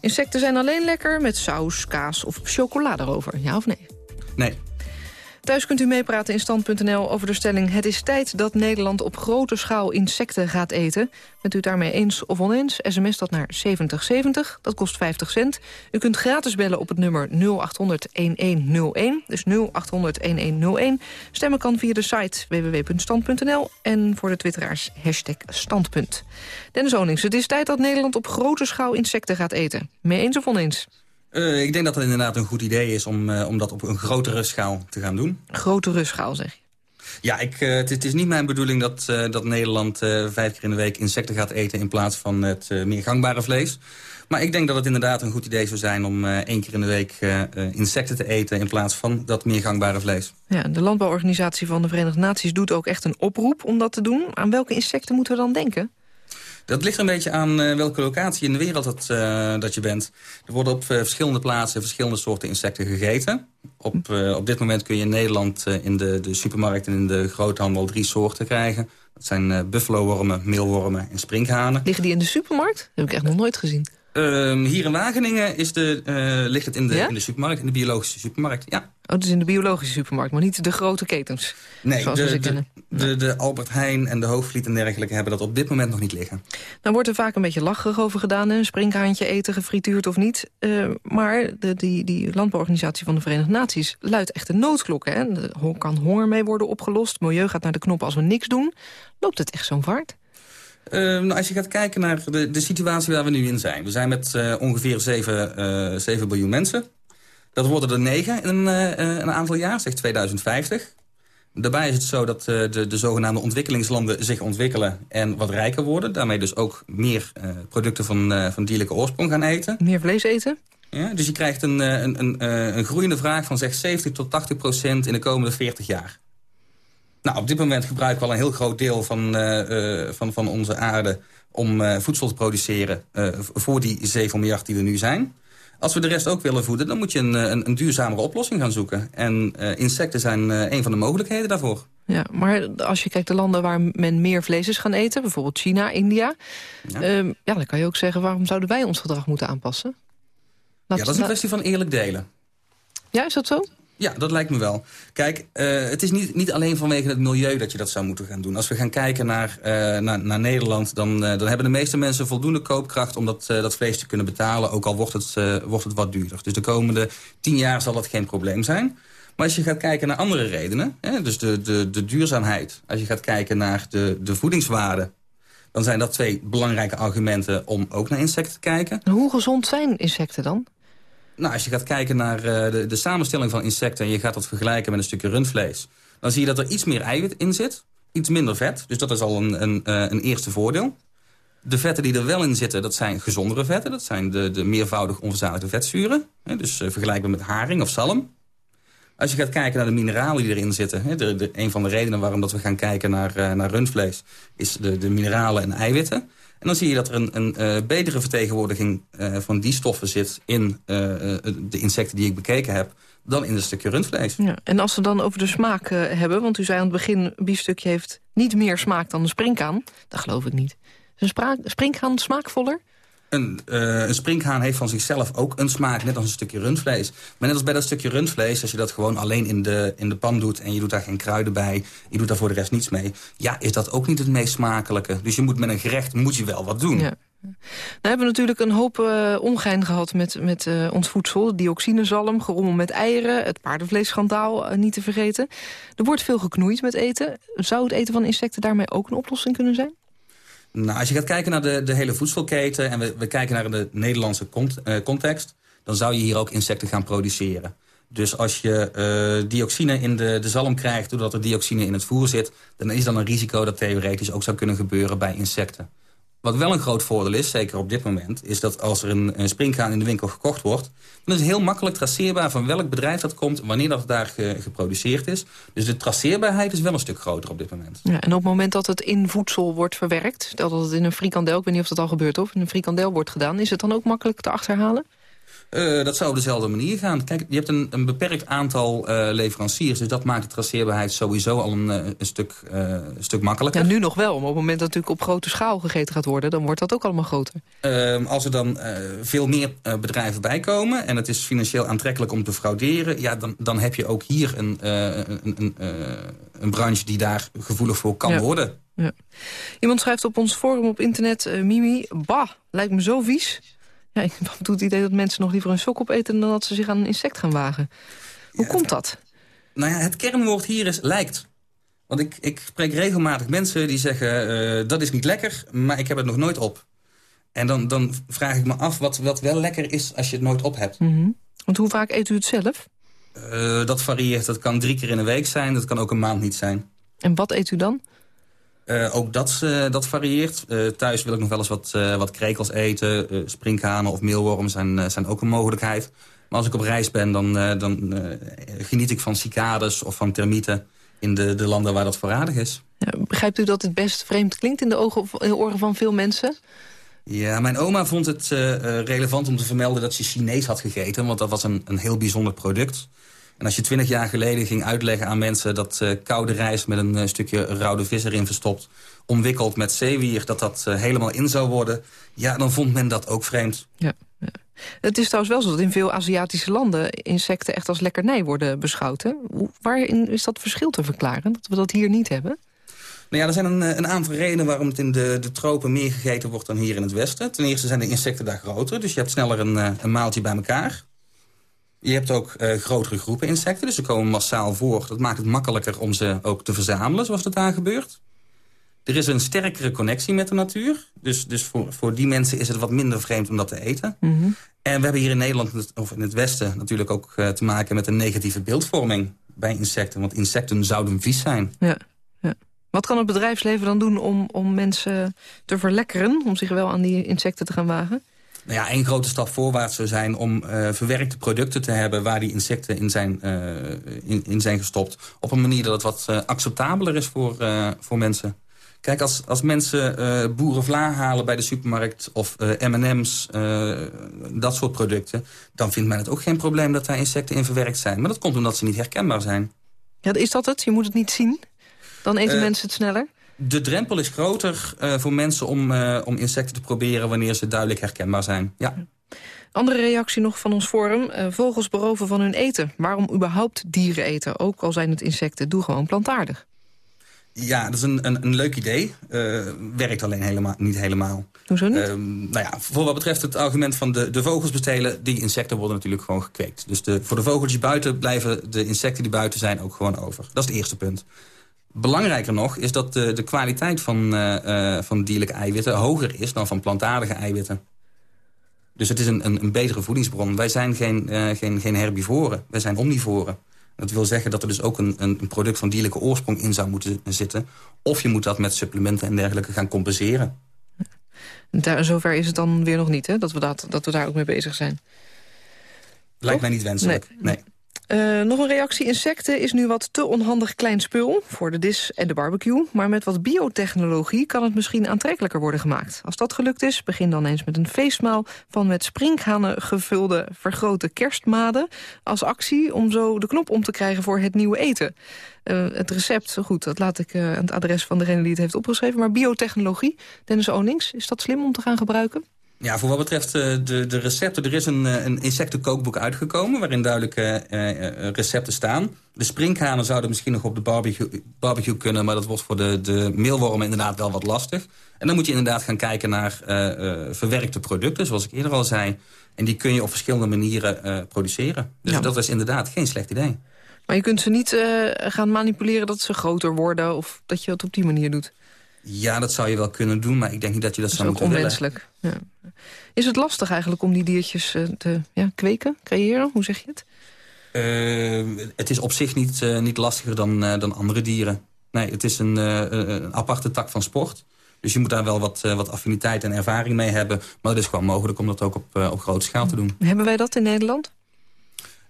Insecten zijn alleen lekker met saus, kaas of chocolade erover, ja of nee? Nee. Thuis kunt u meepraten in stand.nl over de stelling... het is tijd dat Nederland op grote schaal insecten gaat eten. Bent u het daarmee eens of oneens? SMS dat naar 7070, dat kost 50 cent. U kunt gratis bellen op het nummer 0800-1101, dus 0800-1101. Stemmen kan via de site www.stand.nl en voor de twitteraars hashtag standpunt. Dennis Onings, het is tijd dat Nederland op grote schaal insecten gaat eten. Mee eens of oneens? Uh, ik denk dat het inderdaad een goed idee is om, uh, om dat op een grotere schaal te gaan doen. Grotere schaal, zeg je? Ja, ik, uh, het, het, is niet mijn bedoeling dat, dat Nederland vijf keer in de week insecten gaat eten... in plaats van het meer gangbare vlees. Maar ik denk dat het inderdaad een goed idee zou zijn om één keer in de week insecten te eten... in plaats van dat meer gangbare vlees. Ja, de Landbouworganisatie van de Verenigde Naties doet ook echt een oproep om dat te doen. Aan welke insecten moeten we dan denken? Dat ligt een beetje aan uh, welke locatie in de wereld dat, uh, dat je bent. Er worden op uh, verschillende plaatsen verschillende soorten insecten gegeten. Op, op dit moment kun je in Nederland in de, de supermarkt en in de groothandel drie soorten krijgen. Dat zijn buffalowormen, meelwormen en sprinkhanen. Liggen die in de supermarkt? Dat heb ik echt nog nooit gezien. Ehm, hier in Wageningen is de, eh, ligt het in de, Ja? in de supermarkt, in de biologische supermarkt. Ja. Oh, dus in de biologische supermarkt, maar niet de grote ketens. Nee, zoals de, de, de, de Albert Heijn en de Hoogvliet en dergelijke hebben dat op dit moment nog niet liggen. Nou wordt er vaak een beetje lacherig over gedaan, een springhaantje eten, gefrituurd of niet. Eh, maar de, die, die landbouworganisatie van de Verenigde Naties luidt echt een noodklok. Hè? Er kan honger mee worden opgelost, milieu gaat naar de knop als we niks doen. Loopt het echt zo'n vaart? Eh, nou, als je gaat kijken naar de, de situatie waar we nu in zijn. We zijn met eh, ongeveer 7, eh 7 biljoen mensen. Dat worden er 9 in een, eh, eh, een aantal jaar, zeg 2050. Daarbij is het zo dat de, de zogenaamde ontwikkelingslanden zich ontwikkelen en wat rijker worden. Daarmee dus ook meer producten van, van dierlijke oorsprong gaan eten. Meer vlees eten? Ja, dus je krijgt een, een, een, een groeiende vraag van zeg 70 tot 80 procent in de komende 40 jaar. Nou, op dit moment gebruiken we al een heel groot deel van, eh, eh, van, van onze aarde... om eh, voedsel te produceren voor die 7 miljard die er nu zijn. Als we de rest ook willen voeden, dan moet je een, een, een duurzamere oplossing gaan zoeken. En insecten zijn een van de mogelijkheden daarvoor. Ja, maar als je kijkt de landen waar men meer vlees is gaan eten... bijvoorbeeld China, India... Ja. ja, dan kan je ook zeggen, waarom zouden wij ons gedrag moeten aanpassen? ja, dat is een kwestie van eerlijk delen. Ja, is dat zo? Ja, dat lijkt me wel. Kijk, uh, het is niet, niet alleen vanwege het milieu dat je dat zou moeten gaan doen. Als we gaan kijken naar, uh, naar, naar, Nederland... Dan, uh, dan hebben de meeste mensen voldoende koopkracht... om dat, dat vlees te kunnen betalen, ook al wordt het, wordt het wat duurder. Dus de komende tien jaar zal dat geen probleem zijn. Maar als je gaat kijken naar andere redenen... Hè, dus de, de, de duurzaamheid... als je gaat kijken naar de, de voedingswaarde... dan zijn dat twee belangrijke argumenten om ook naar insecten te kijken. Hoe gezond zijn insecten dan? Nou, als je gaat kijken naar uh, de, de samenstelling van insecten... en je gaat dat vergelijken met een stukje rundvlees... dan zie je dat er iets meer eiwit in zit, iets minder vet. Dus dat is al een, een, uh, een eerste voordeel. De vetten die er wel in zitten, dat zijn gezondere vetten. Dat zijn de, de meervoudig onverzadigde vetzuren. Hè, dus uh, vergelijkbaar met haring of zalm. Als je gaat kijken naar de mineralen die erin zitten... Hè, de, een van de redenen waarom dat we gaan kijken naar, naar rundvlees... is de, de mineralen en eiwitten... En dan zie je dat er een, een uh, betere vertegenwoordiging uh, van die stoffen zit... in uh, de insecten die ik bekeken heb, dan in een stukje rundvlees. Ja, en als we dan over de smaak hebben... want u zei aan het begin, biefstukje heeft niet meer smaak dan een springkaan. Dat geloof ik niet. Is een springkaan smaakvoller? Een, uh, een sprinkhaan heeft van zichzelf ook een smaak, net als een stukje rundvlees. Maar net als bij dat stukje rundvlees, als je dat gewoon alleen in de, in de pan doet... en je doet daar geen kruiden bij, je doet daar voor de rest niets mee... ja, is dat ook niet het meest smakelijke. Dus je moet met een gerecht moet je wel wat doen. Ja. Nou hebben we natuurlijk een hoop uh, ongein gehad met, met uh, ons voedsel. Dioxinezalm, gerommel met eieren, het paardenvleesschandaal niet te vergeten. Er wordt veel geknoeid met eten. Zou het eten van insecten daarmee ook een oplossing kunnen zijn? Nou, als je gaat kijken naar de, de hele voedselketen... en we, we kijken naar de Nederlandse uh, context... dan zou je hier ook insecten gaan produceren. Dus als je uh, dioxine in de, de zalm krijgt... doordat er dioxine in het voer zit... dan is dan een risico dat theoretisch ook zou kunnen gebeuren bij insecten. Wat wel een groot voordeel is, zeker op dit moment... is dat als er een, een springhaan in de winkel gekocht wordt... dan is het heel makkelijk traceerbaar van welk bedrijf dat komt... wanneer dat daar ge, geproduceerd is. Dus de traceerbaarheid is wel een stuk groter op dit moment. Ja, en op het moment dat het in voedsel wordt verwerkt... dat het in een frikandel, ik weet niet of dat al gebeurt... of in een frikandel wordt gedaan, is het dan ook makkelijk te achterhalen? Uh, dat zou op dezelfde manier gaan. Kijk, je hebt een, een beperkt aantal uh, leveranciers... dus dat maakt de traceerbaarheid sowieso al een, een, stuk, uh, een stuk makkelijker. Ja, nu nog wel, maar op het moment dat het natuurlijk op grote schaal gegeten gaat worden... dan wordt dat ook allemaal groter. Ehm, als er dan veel meer bedrijven bijkomen... en het is financieel aantrekkelijk om te frauderen... Ja, dan, dan heb je ook hier een, een, een, een branche die daar gevoelig voor kan ja. worden. Ja. Iemand schrijft op ons forum op internet... Mimi, bah, lijkt me zo vies... Ja, ik heb het idee dat mensen nog liever een sok opeten... dan dat ze zich aan een insect gaan wagen. Hoe ja, komt dat? Nou ja, het kernwoord hier is lijkt. Want ik, ik spreek regelmatig mensen die zeggen... Uh, dat is niet lekker, maar ik heb het nog nooit op. En dan, dan vraag ik me af wat, wat wel lekker is als je het nooit op hebt. Mm -hmm. Want hoe vaak eet u het zelf? Uh, dat varieert. Dat kan drie keer in een week zijn. Dat kan ook een maand niet zijn. En wat eet u dan? Uh, ook dat, uh, dat varieert. Uh, thuis wil ik nog wel eens wat, wat krekels eten. sprinkhanen of meelwormen zijn, zijn ook een mogelijkheid. Maar als ik op reis ben, dan, dan geniet ik van cicades of van termieten... in de, de landen waar dat voorradig is. Ja, begrijpt u dat het best vreemd klinkt in de, ogen, in de oren van veel mensen? Ja, mijn oma vond het relevant om te vermelden dat ze Chinees had gegeten... want dat was een, een heel bijzonder product. En als je twintig jaar geleden ging uitleggen aan mensen... dat uh, koude rijst met een uh, stukje rauwe vis erin verstopt... omwikkeld met zeewier, dat dat uh, helemaal in zou worden... ja, dan vond men dat ook vreemd. Ja, ja. Het is trouwens wel zo dat in veel Aziatische landen... insecten echt als lekkernij worden beschouwd. Hè? Waarin is dat verschil te verklaren, dat we dat hier niet hebben? Nou ja, er zijn een, een, aantal redenen waarom het in de, de tropen meer gegeten wordt dan hier in het westen. Ten eerste zijn de insecten daar groter, dus je hebt sneller een, een maaltje bij elkaar. Je hebt ook uh, grotere groepen insecten, dus ze komen massaal voor. Dat maakt het makkelijker om ze ook te verzamelen, zoals dat daar gebeurt. Er is een sterkere connectie met de natuur. Dus, dus voor, voor die mensen is het wat minder vreemd om dat te eten. Mm -hmm. En we hebben hier in Nederland, of in het Westen... natuurlijk ook uh, te maken met een negatieve beeldvorming bij insecten. Want insecten zouden vies zijn. Ja, ja. Wat kan het bedrijfsleven dan doen om, om mensen te verlekkeren... om zich wel aan die insecten te gaan wagen? Nou ja, één grote stap voorwaarts zou zijn om uh, verwerkte producten te hebben... waar die insecten in zijn, uh, in, in, zijn gestopt. Op een manier dat het wat uh, acceptabeler is voor, voor mensen. Kijk, als, als mensen boerenvla halen bij de supermarkt... of M&M's, dat soort producten... dan vindt men het ook geen probleem dat daar insecten in verwerkt zijn. Maar dat komt omdat ze niet herkenbaar zijn. Ja, is dat het? Je moet het niet zien? Dan eten mensen het sneller? De drempel is groter uh, voor mensen om, uh, om insecten te proberen... wanneer ze duidelijk herkenbaar zijn. Ja. Andere reactie nog van ons forum. Uh, vogels beroven van hun eten. Waarom überhaupt dieren eten? Ook al zijn het insecten. Doe gewoon plantaardig. Ja, dat is een, een, een leuk idee. werkt alleen helemaal, niet helemaal. Hoezo niet? nou ja, voor wat betreft het argument van de, de vogels bestelen... die insecten worden natuurlijk gewoon gekweekt. Dus de, voor de vogeltjes buiten blijven de insecten die buiten zijn ook gewoon over. Dat is het eerste punt. Belangrijker nog is dat de, de kwaliteit van, uh, uh, van dierlijke eiwitten hoger is dan van plantaardige eiwitten. Dus het is een, een, een betere voedingsbron. Wij zijn geen, uh, geen, geen herbivoren, wij zijn omnivoren. Dat wil zeggen dat er dus ook een, een product van dierlijke oorsprong in zou moeten zitten. Of je moet dat met supplementen en dergelijke gaan compenseren. Daar, zover is het dan weer nog niet, hè? Dat, we dat, dat we daar ook mee bezig zijn. Lijkt mij niet wenselijk, nee. nee. Uh, nog een reactie. Insecten is nu wat te onhandig klein spul voor de dis en de barbecue. Maar met wat biotechnologie kan het misschien aantrekkelijker worden gemaakt. Als dat gelukt is, begin dan eens met een feestmaal... van met sprinkhanen gevulde vergrote kerstmaden... als actie om zo de knop om te krijgen voor het nieuwe eten. Uh, het recept, goed, dat laat ik uh, aan het adres van degene die het heeft opgeschreven. Maar biotechnologie, Dennis Onings, is dat slim om te gaan gebruiken? Ja, voor wat betreft de, de recepten, er is een, een insectenkookboek uitgekomen... waarin duidelijke uh, recepten staan. De sprinkhanen zouden misschien nog op de barbecue, barbecue kunnen... maar dat wordt voor de, de meelwormen inderdaad wel wat lastig. En dan moet je inderdaad gaan kijken naar verwerkte producten, zoals ik eerder al zei. En die kun je op verschillende manieren produceren. Dus ja. dat is inderdaad geen slecht idee. Maar je kunt ze niet gaan manipuleren dat ze groter worden... of dat je het op die manier doet? Ja, dat zou je wel kunnen doen, maar ik denk niet dat je dat, dat zou moeten onwenselijk. willen. Ja. Is het lastig eigenlijk om die diertjes uh, te ja, kweken, creëren? Hoe zeg je het? Uh, het is op zich niet, uh, niet lastiger dan, dan andere dieren. Nee, het is een, een, aparte tak van sport. Dus je moet daar wel wat, wat affiniteit en ervaring mee hebben. Maar het is gewoon mogelijk om dat ook op, op grote schaal te doen. Hebben wij dat in Nederland?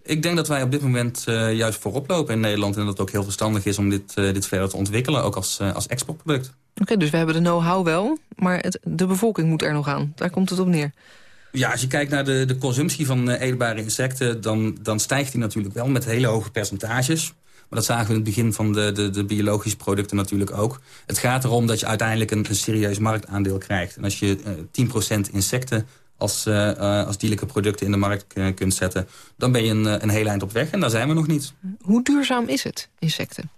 Ik denk dat wij op dit moment uh, juist voorop lopen in Nederland... en dat het ook heel verstandig is om dit, uh, dit verder te ontwikkelen, ook als, uh, als exportproduct. Oké, okay, dus we hebben de know-how wel, maar het, de bevolking moet er nog aan. Daar komt het op neer. Ja, als je kijkt naar de, de consumptie van eetbare insecten... Dan, dan stijgt die natuurlijk wel met hele hoge percentages. Maar dat zagen we in het begin van de, de, de biologische producten natuurlijk ook. Het gaat erom dat je uiteindelijk een, een serieus marktaandeel krijgt. En als je 10% insecten als, uh, uh, als dierlijke producten in de markt kunt zetten... dan ben je een, een heel eind op weg en daar zijn we nog niet. Hoe duurzaam is het, insecten?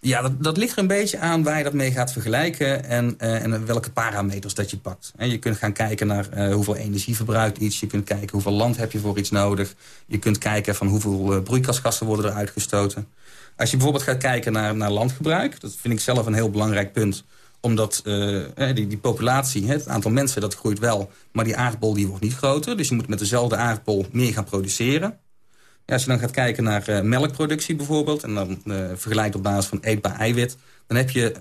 Ja, dat, dat ligt er een beetje aan waar je dat mee gaat vergelijken... en, uh, en welke parameters dat je pakt. En je kunt gaan kijken naar hoeveel energie verbruikt iets. Je kunt kijken hoeveel land heb je voor iets nodig. Je kunt kijken van hoeveel broeikasgassen worden er uitgestoten. Als je bijvoorbeeld gaat kijken naar, naar landgebruik... dat vind ik zelf een heel belangrijk punt omdat uh, die, die populatie, het aantal mensen, dat groeit wel. Maar die aardbol die wordt niet groter. Dus je moet met dezelfde aardbol meer gaan produceren. Ja, als je dan gaat kijken naar uh, melkproductie bijvoorbeeld... en dan uh, vergelijkt op basis van eetbaar eiwit... dan heb je,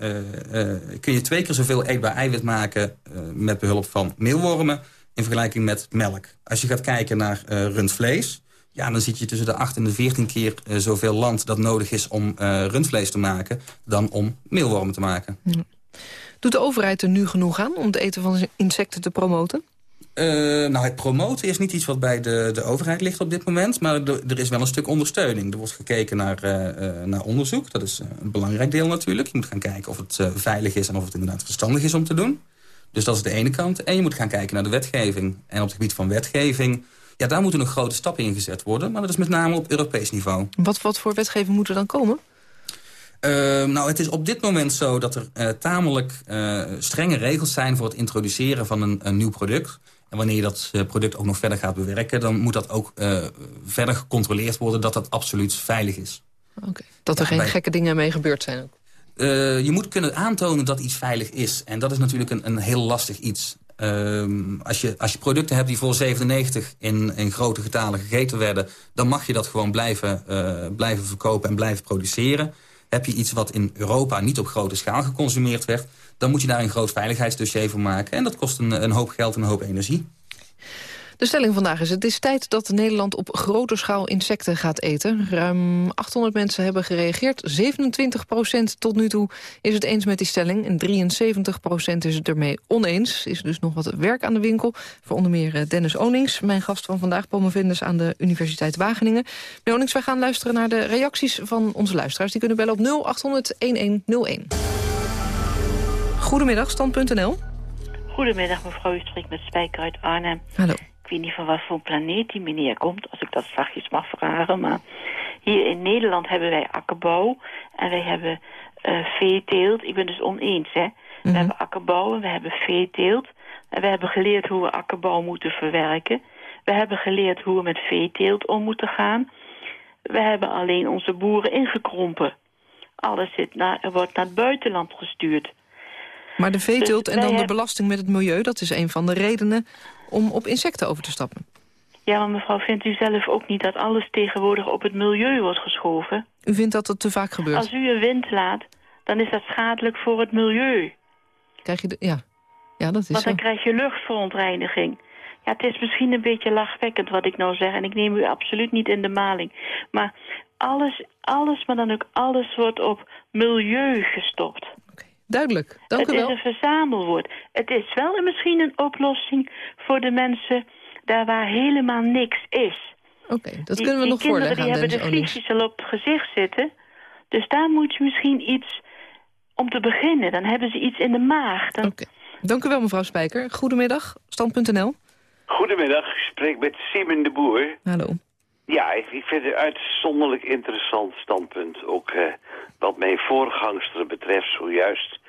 kun je twee keer zoveel eetbaar eiwit maken... met behulp van meelwormen in vergelijking met melk. Als je gaat kijken naar rundvlees... Ja, dan zit je tussen de 8 en de 14 keer zoveel land dat nodig is om rundvlees te maken... dan om meelwormen te maken. Ja. Doet de overheid er nu genoeg aan om het eten van insecten te promoten? Uh, nou, het promoten is niet iets wat bij de, de overheid ligt op dit moment. Maar de, er is wel een stuk ondersteuning. Er wordt gekeken naar, uh, naar onderzoek. Dat is een belangrijk deel natuurlijk. Je moet gaan kijken of het veilig is en of het inderdaad verstandig is om te doen. Dus dat is de ene kant. En je moet gaan kijken naar de wetgeving. En op het gebied van wetgeving... Ja, daar moeten nog grote stappen in gezet worden. Maar dat is met name op Europees niveau. Wat, wat voor wetgeving moet er dan komen? Uh, nou, het is op dit moment zo dat er uh, tamelijk uh, strenge regels zijn... voor het introduceren van een, een nieuw product. En wanneer je dat product ook nog verder gaat bewerken... dan moet dat ook verder gecontroleerd worden dat dat absoluut veilig is. Oké, dat er geen gekke dingen mee gebeurd zijn ook. Je moet kunnen aantonen dat iets veilig is. En dat is natuurlijk een, een heel lastig iets. Uh, als, je, als je producten hebt die voor 97 in, in grote getalen gegeten werden... dan mag je dat gewoon blijven, uh, blijven verkopen en blijven produceren. Heb je iets wat in Europa niet op grote schaal geconsumeerd werd... dan moet je daar een groot veiligheidsdossier voor maken. En dat kost een, een hoop geld en een hoop energie. De stelling vandaag is: het is tijd dat Nederland op grote schaal insecten gaat eten. Ruim 800 mensen hebben gereageerd. 27% tot nu toe is het eens met die stelling. En 73% is het ermee oneens. Is dus nog wat werk aan de winkel. Voor onder meer eh, Dennis Onings, mijn gast van vandaag, promovendus aan de Universiteit Wageningen. Meneer Onings, wij gaan luisteren naar de reacties van onze luisteraars. Die kunnen bellen op 0800 1101. Goedemiddag, stand.nl. Goedemiddag, mevrouw. U spreekt met Spijker uit Arnhem. Hallo. Ik weet niet van wat voor planeet die meneer komt, als ik dat zachtjes mag vragen. Maar hier in Nederland hebben wij akkerbouw en wij hebben uh, veeteelt. Ik ben dus oneens, hè. We Mhm. hebben akkerbouw en we hebben veeteelt. En we hebben geleerd hoe we akkerbouw moeten verwerken. We hebben geleerd hoe we met veeteelt om moeten gaan. We hebben alleen onze boeren ingekrompen. Alles zit naar, wordt naar het buitenland gestuurd. Maar de veeteelt Dus en dan de belasting met het milieu... dat is een van de redenen om op insecten over te stappen. Ja, maar mevrouw, vindt u zelf ook niet dat alles tegenwoordig op het milieu wordt geschoven? U vindt dat dat te vaak gebeurt? Als u een wind laat, dan is dat schadelijk voor het milieu. Krijg je de, ja. ja, dat is Want zo. dan krijg je luchtverontreiniging. Ja, het is misschien een beetje lachwekkend wat ik nou zeg... en ik neem u absoluut niet in de maling. Maar alles, alles maar dan ook alles wordt op milieu gestopt. Duidelijk, dank het u wel. is een verzamelwoord. Het is wel een- misschien een oplossing voor de mensen... daar waar helemaal niks is. Oké, dat Die- kunnen we nog kinderen voorleggen die aan hebben Dennis de vliegjes al op het gezicht zitten. Dus daar moet je misschien iets om te beginnen. Dan hebben ze iets in de maag. Dan... Dank u wel, mevrouw Spijker. Goedemiddag, stand.nl. Goedemiddag, ik spreek met Simon de Boer. Hallo. Ja, ik, ik vind het een uitzonderlijk interessant standpunt. Ook eh, voorgangster betreft zojuist.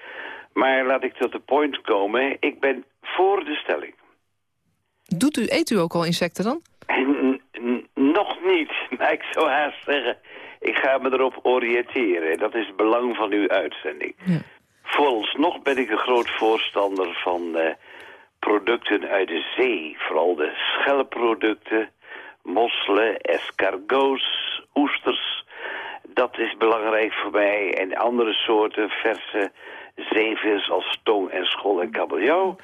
Maar laat ik tot de point komen. Ik ben voor de stelling. Doet u, eet u ook al insecten dan? En, nog niet, maar ik zou haast zeggen... ik ga me erop oriënteren. Dat is het belang van uw uitzending. Vooralsnog ben ik een groot voorstander van eh, producten uit de zee. Vooral de schelpproducten, mosselen, escargots, oesters. Dat is belangrijk voor mij. En andere soorten verse zeevis als tong en schol en kabeljauw.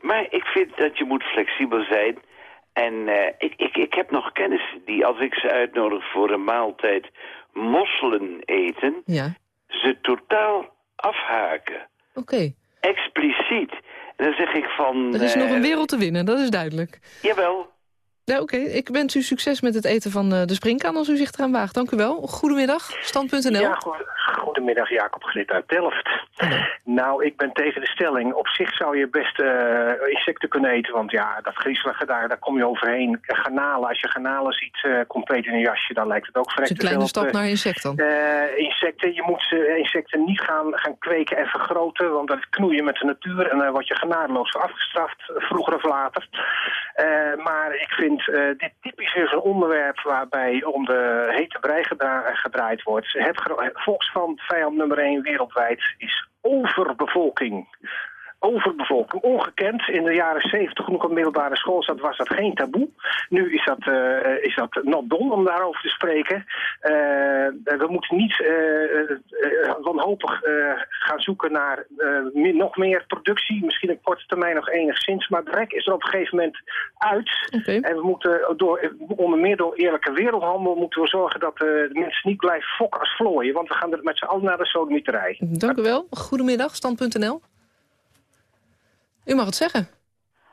Maar ik vind dat je moet flexibel zijn. En eh, ik, ik, ik heb nog kennis die als ik ze uitnodig voor een maaltijd mosselen eten... Ja. ze totaal afhaken. Oké, Expliciet. En dan zeg ik van... er is eh, nog een wereld te winnen, dat is duidelijk. Jawel. Ja, Oké, ik wens u succes met het eten van eh, de springkaan als u zich eraan waagt. Dank u wel. Goedemiddag, stand.nl. Ja, go- goedemiddag, Jacob Grit uit Delft. Nou, ik ben tegen de stelling. Op zich zou je best eh, insecten kunnen eten, want ja, dat griezelige daar, daar kom je overheen. Garnalen, als je garnalen ziet, eh, compleet in een jasje, dan lijkt het ook Dat is vrek een kleine stap naar insect dan. Eh, insecten, je moet insecten niet gaan, gaan kweken en vergroten, want dat knoeien met de natuur en daar word je genadeloos afgestraft, vroeger of later. Maar ik vind eh, dit typisch is een onderwerp waarbij om de hete brei gedra- gedraaid wordt. Het volksvand, vijand nummer 1 wereldwijd, is overbevolking. Overbevolking, ongekend. In de jaren 70, toen ik op middelbare school zat, was dat geen taboe. Nu is dat, eh, is dat not done om daarover te spreken. Eh, we moeten niet eh, wanhopig gaan zoeken naar meer- nog meer productie. Misschien op korte termijn nog enigszins. Maar het rek is er op een gegeven moment uit. En we moeten door, onder meer door eerlijke wereldhandel moeten we zorgen dat de mensen niet blijven fokken als vlooien. Want we gaan er met z'n allen naar de sodemieterij. Dank u wel. Goedemiddag, stand.nl. U mag het zeggen.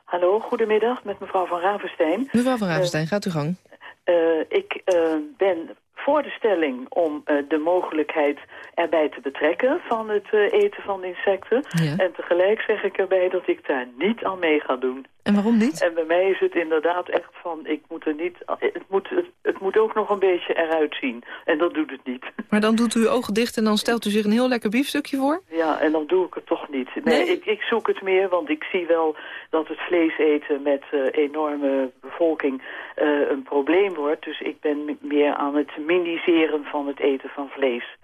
Hallo, goedemiddag met mevrouw van Ravenstein. Mevrouw van Ravenstein, gaat uw gang. Uh, ik uh, ben voor de stelling om uh, de mogelijkheid erbij te betrekken van het uh, eten van insecten. Ja. En tegelijk zeg ik erbij dat ik daar niet aan mee ga doen. En waarom niet? En bij mij is het inderdaad echt van, ik moet er niet, het moet, het, het moet ook nog een beetje eruit zien. En dat doet het niet. Maar dan doet u uw ogen dicht en dan stelt u zich een heel lekker biefstukje voor? Ja, en dan doe ik het toch niet. Nee, Nee? Ik, ik zoek het meer, want ik zie wel dat het vlees eten met eh, enorme bevolking eh, een probleem wordt. Dus ik ben meer aan het minimaliseren van het eten van vlees.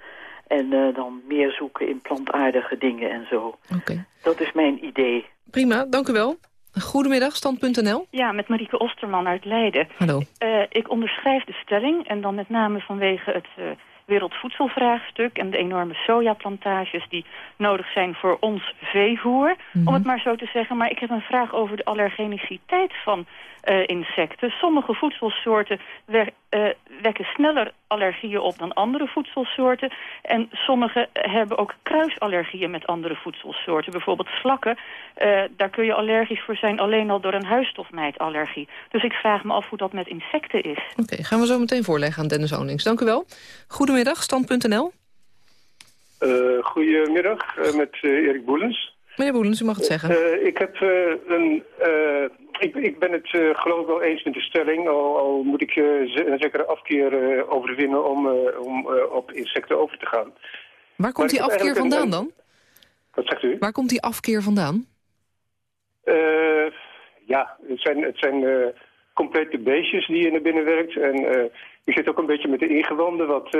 En eh, dan meer zoeken in plantaardige dingen en zo. Oké. Dat is mijn idee. Prima, dank u wel. Goedemiddag, stand.nl. Ja, met Marieke Osterman uit Leiden. Hallo. Eh, ik onderschrijf de stelling en dan met name vanwege het eh, wereldvoedselvraagstuk... en de enorme sojaplantages die nodig zijn voor ons veevoer, om het maar zo te zeggen. Maar ik heb een vraag over de allergeniciteit van eh, insecten. Sommige voedselsoorten wer- eh, wekken sneller allergieën op dan andere voedselsoorten. En sommige hebben ook kruisallergieën met andere voedselsoorten. Bijvoorbeeld slakken, eh, daar kun je allergisch voor zijn alleen al door een huisstofmijtallergie. Dus ik vraag me af hoe dat met insecten is. Oké, gaan we zo meteen voorleggen aan Dennis Onings. Dank u wel. Goedemiddag, stand.nl. Eh, goedemiddag, met Erik Boelens. Meneer Boelens, u mag het zeggen. Eh, ik, heb, eh, een, eh, ik, ik ben het geloof ik wel eens met de stelling, al, al moet ik een zekere afkeer overwinnen om, om op insecten over te gaan. Waar komt die afkeer een- vandaan dan? Wat zegt u? Waar komt die afkeer vandaan? Ja, het zijn, het zijn complete beestjes die je naar binnen werkt. En ik zit ook een beetje met de ingewanden. Wat,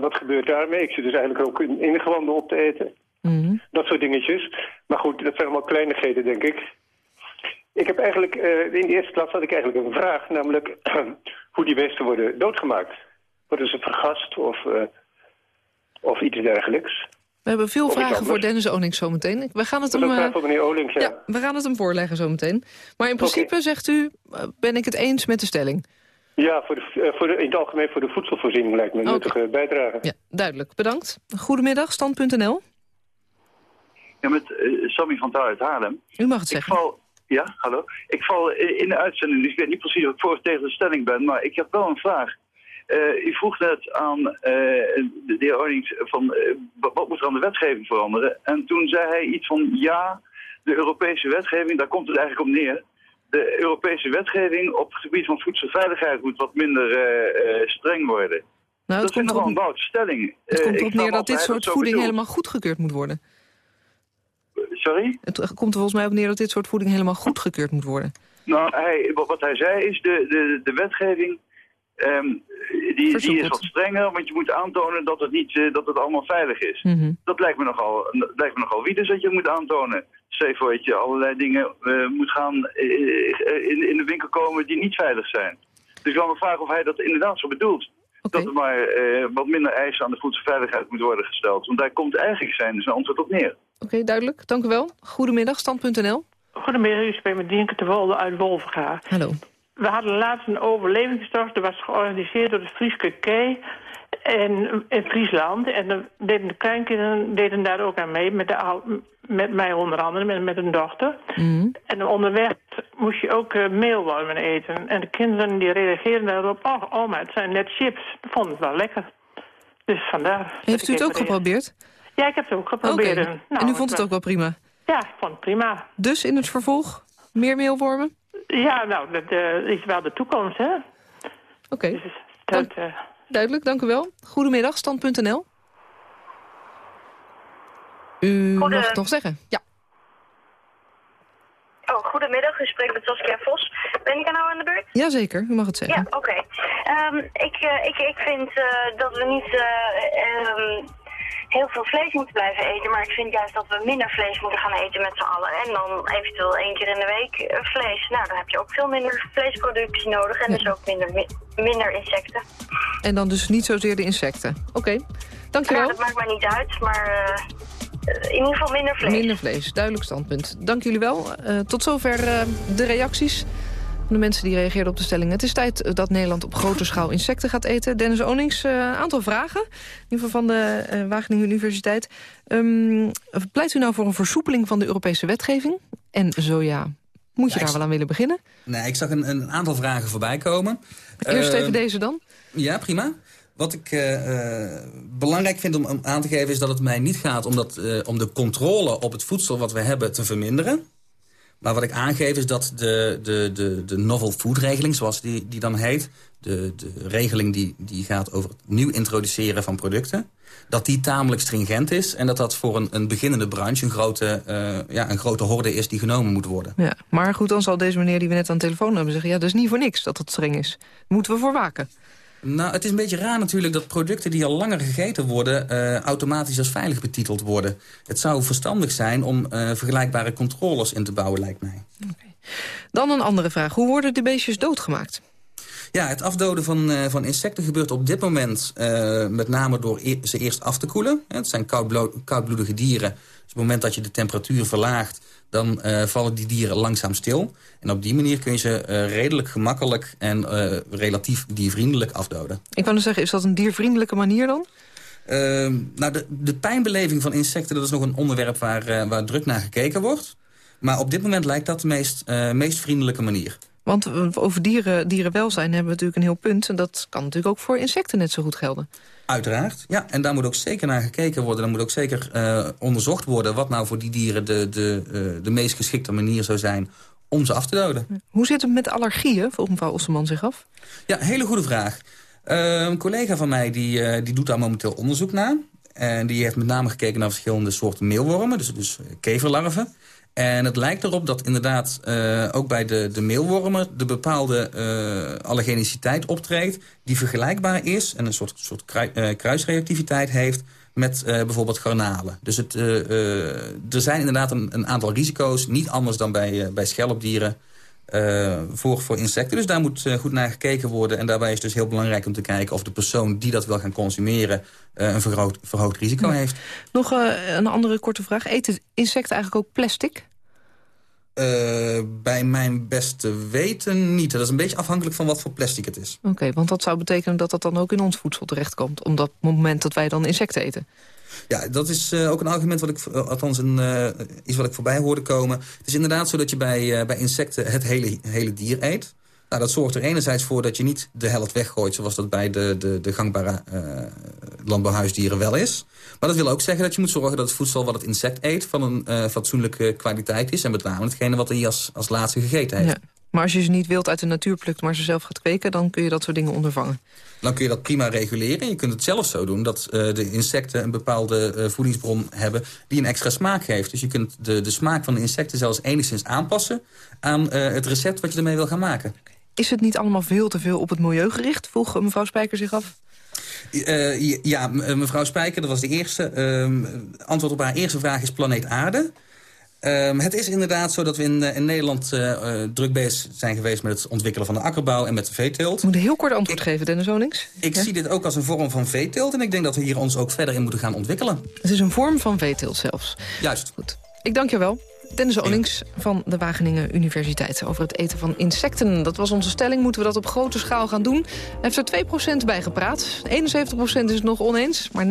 wat gebeurt daarmee? Ik zit dus eigenlijk ook in ingewanden op te eten. Dat soort dingetjes. Maar goed, dat zijn allemaal kleinigheden, denk ik. Ik heb eigenlijk, eh, in de eerste plaats had ik eigenlijk een vraag. Namelijk hoe die beesten worden doodgemaakt. Worden ze vergast of, eh, of iets dergelijks? We hebben veel Of vragen voor. Dennis Onings zometeen. We gaan het hem, voor meneer Olink, ja. ja, we gaan het hem voorleggen zometeen. Maar in principe zegt u, ben ik het eens met de stelling. Ja, voor de, voor de, in het algemeen voor de voedselvoorziening lijkt me een nuttige bijdrage. Ja, duidelijk. Bedankt. Goedemiddag, stand.nl. Ja, met eh, Sammy van Taal uit Haarlem. U mag het Ik zeggen. val, ja, hallo. Ik val in de uitzending, dus ik weet niet precies of ik voor of tegen de stelling ben, maar ik heb wel een vraag. Eh, u vroeg net aan eh, de heer Ornings van wat moet er aan de wetgeving veranderen? En toen zei hij iets van ja, de Europese wetgeving, daar komt het eigenlijk op neer. De Europese wetgeving op het gebied van voedselveiligheid moet wat minder streng worden. Nou, dat is nogal een boute stelling. Het komt ik snap neer dat dit soort voeding helemaal goedgekeurd moet worden. Sorry? Het komt er volgens mij op neer dat dit soort voeding helemaal goedgekeurd moet worden. Nou, hij, wat hij zei is, de, de, de wetgeving ehm, die, die is wat strenger, want je moet aantonen dat het, niet, eh, dat het allemaal veilig is. Mhm. Dat lijkt me nogal, lijkt me nogal wie dus dat je moet aantonen. Stel voor dat je allerlei dingen eh, moet gaan eh, in, in de winkel komen die niet veilig zijn. Dus ik wil me vragen of hij dat inderdaad zo bedoelt. Dat er maar eh, wat minder eisen aan de voedselveiligheid moet worden gesteld. Want daar komt eigenlijk zijn, zijn antwoord op neer. Oké, duidelijk. Dank u wel. Goedemiddag, stand.nl. Goedemiddag, u spreekt met Dienke de Wolde uit Wolvenga. Hallo. We hadden laatst een overlevingstocht, dat was georganiseerd door de Frieske Kei in, in Friesland. En dan deden de kleinkinderen deden daar ook aan mee, met, de, met mij onder andere, met, met een dochter. En onderweg moest je ook eh, meelwormen eten. En de kinderen die reageerden daarop, oh oma, het zijn net chips. Dat vonden het wel lekker. Dus vandaar. Heeft u het ook geprobeerd? Ja, ik heb het ook geprobeerd. Oké. en u vond het ook wel prima? Ja, ik vond het prima. Dus in het vervolg meer meelwormen? Ja, nou, dat eh, is wel de toekomst, hè? Oké. Dus dat, eh, Duidelijk, dank u wel. Goedemiddag, stand.nl. U Goede- mag het nog zeggen. Ja. Oh, goedemiddag. U spreekt met Saskia Vos. Ben ik er nou aan de beurt? Jazeker, u mag het zeggen. Ja, oké. Ehm, ik, eh, ik, ik vind eh, dat we niet eh, ehm, heel veel vlees moeten blijven eten, maar ik vind juist dat we minder vlees moeten gaan eten met z'n allen. En dan eventueel één keer in de week vlees. Nou, dan heb je ook veel minder vleesproductie nodig en dus ook minder, mi- minder insecten. En dan dus niet zozeer de insecten. Oké, dankjewel. Nou, dat maakt mij niet uit, maar in ieder geval minder vlees. Minder vlees, duidelijk standpunt. Dank jullie wel. Eh, tot zover eh, de reacties van de mensen die reageerden op de stelling. Het is tijd eh, dat Nederland op grote schaal insecten gaat eten. Dennis Onings, een aantal vragen. In ieder geval van de eh, Wageningen Universiteit. Ehm, pleit u nou voor een versoepeling van de Europese wetgeving? En zo ja, Moet je daar wel aan willen beginnen? Nee, ik zag een, een aantal vragen voorbij komen. Eerst Eh, even deze dan. Ja, prima. Wat ik eh, eh, belangrijk vind om, aan te geven... is dat het mij niet gaat om, eh, om de controle op het voedsel wat we hebben te verminderen. Maar wat ik aangeef is dat de, de, de, de novel food regeling, zoals die, die dan heet... de, de regeling die, die gaat over het nieuw introduceren van producten... dat die tamelijk stringent is... en dat dat voor een, een beginnende branche een grote, ja, een grote horde is die genomen moet worden. Ja, maar goed, dan zal deze meneer die we net aan de telefoon hebben zeggen... ja, dat is niet voor niks dat het streng is. Moeten we voor waken. Nou, het is een beetje raar natuurlijk dat producten die al langer gegeten worden... eh, automatisch als veilig betiteld worden. Het zou verstandig zijn om eh, vergelijkbare controles in te bouwen, lijkt mij. Dan een andere vraag. Hoe worden de beestjes doodgemaakt? Ja, het afdoden van, eh, van insecten gebeurt op dit moment met name door e- ze eerst af te koelen. Het zijn koudblo- koudbloedige dieren. Dus op het moment dat je de temperatuur verlaagt, dan eh, vallen die dieren langzaam stil. En op die manier kun je ze eh, redelijk gemakkelijk en eh, relatief diervriendelijk afdoden. Ik wou dus zeggen, is dat een diervriendelijke manier dan? Ehm, nou, de, de pijnbeleving van insecten, dat is nog een onderwerp waar, waar druk naar gekeken wordt. Maar op dit moment lijkt dat de meest, meest vriendelijke manier. Want eh, over dieren, dierenwelzijn hebben we natuurlijk een heel punt. En dat kan natuurlijk ook voor insecten net zo goed gelden. Uiteraard, ja. En daar moet ook zeker naar gekeken worden. Er moet ook zeker eh, onderzocht worden wat nou voor die dieren de, de, eh, de meest geschikte manier zou zijn om ze af te doden. Hoe zit het met allergieën, vroeg mevrouw Osselman zich af. Ja, hele goede vraag. Eh, een collega van mij die, die doet daar momenteel onderzoek naar. En die heeft met name gekeken naar verschillende soorten meelwormen, dus, dus keverlarven. En het lijkt erop dat inderdaad eh, ook bij de, de meelwormen... de bepaalde eh, allergeniciteit optreedt die vergelijkbaar is... en een soort, soort eh, kruisreactiviteit heeft met bijvoorbeeld garnalen. Dus het, er zijn inderdaad een, een aantal risico's, niet anders dan bij, bij schelpdieren... eh, voor, voor insecten. Dus daar moet eh, goed naar gekeken worden. En daarbij is het dus heel belangrijk om te kijken... of de persoon die dat wil gaan consumeren... eh, een vergroot, verhoogd risico Ja. heeft. Nog een andere korte vraag. Eten insecten eigenlijk ook plastic? Bij mijn beste weten niet. Dat is een beetje afhankelijk van wat voor plastic het is. Oké, want dat zou betekenen dat dat dan ook in ons voedsel terechtkomt. Op dat moment dat wij dan insecten eten. Ja, dat is eh, ook een argument wat ik, eh, althans een, eh, iets wat ik voorbij hoorde komen. Het is inderdaad zo dat je bij, bij insecten het hele, hele dier eet. Nou, dat zorgt er enerzijds voor dat je niet de helft weggooit... zoals dat bij de, de, de gangbare landbouwhuisdieren wel is. Maar dat wil ook zeggen dat je moet zorgen dat het voedsel wat het insect eet... van een fatsoenlijke kwaliteit is. En met name hetgene wat hij als, als laatste gegeten heeft. Maar als je ze niet wilt uit de natuur plukt, maar ze zelf gaat kweken... dan kun je dat soort dingen ondervangen. Dan kun je dat prima reguleren. Je kunt het zelf zo doen dat eh, de insecten een bepaalde eh, voedingsbron hebben... die een extra smaak geeft. Dus je kunt de, de smaak van de insecten zelfs enigszins aanpassen... aan eh, het recept wat je ermee wil gaan maken. Is het niet allemaal veel te veel op het milieu gericht? Vroeg mevrouw Spijker zich af. Ja, mevrouw Spijker, dat was de eerste. Ehm, antwoord op haar eerste vraag is planeet Aarde. Ehm, het is inderdaad zo dat we in, eh, in Nederland eh, eh, druk bezig zijn geweest... met het ontwikkelen van de akkerbouw en met de veeteelt. Ik moet een heel kort antwoord geven, Dennis Onings. Ik Ja? zie dit ook als een vorm van veeteelt... en ik denk dat we hier ons ook verder in moeten gaan ontwikkelen. Het is een vorm van veeteelt zelfs. Juist. Goed. Ik dank je wel. Dennis Onings van de Wageningen Universiteit over het eten van insecten. Dat was onze stelling. Moeten we dat op grote schaal gaan doen? Hij heeft er 2% bij gepraat. 71% is het nog oneens, maar 29%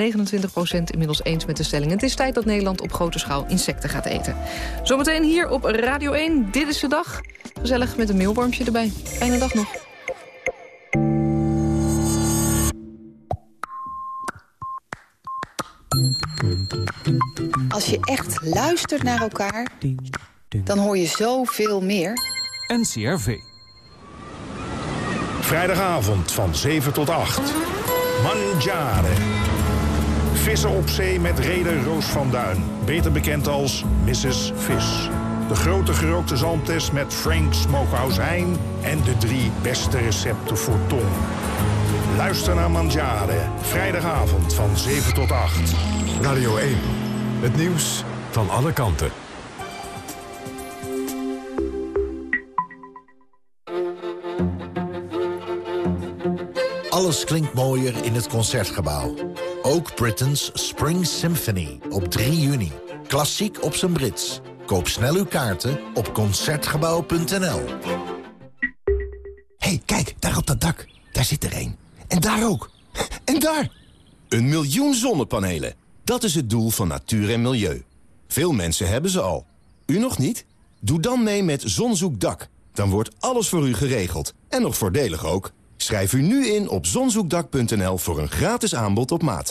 inmiddels eens met de stelling. Het is tijd dat Nederland op grote schaal insecten gaat eten. Zometeen hier op Radio 1. Dit is de dag. Gezellig met een meelwormpje erbij. Fijne dag nog. Als je echt luistert naar elkaar, dan hoor je zoveel meer. NCRV. Vrijdagavond van 7 tot 8. Mangiare. Vissen op zee met reder Roos van Duin. Beter bekend als Mrs. Vis. De grote gerookte zalmtest met Frank Smokehouse Hein... en de drie beste recepten voor tong. Luister naar Mangiare. Vrijdagavond van 7 tot 8. Radio 1. Het nieuws van alle kanten. Alles klinkt mooier in het Concertgebouw. Ook Britain's Spring Symphony op 3 juni. Klassiek op zijn Brits. Koop snel uw kaarten op Concertgebouw.nl. hey, kijk, daar op dat dak. Daar zit er een. En daar ook. En daar! Een miljoen zonnepanelen. Dat is het doel van natuur en milieu. Veel mensen hebben ze al. U nog niet? Doe dan mee met Zonzoekdak. Dan wordt alles voor u geregeld. En nog voordelig ook. Schrijf u nu in op zonzoekdak.nl voor een gratis aanbod op maat.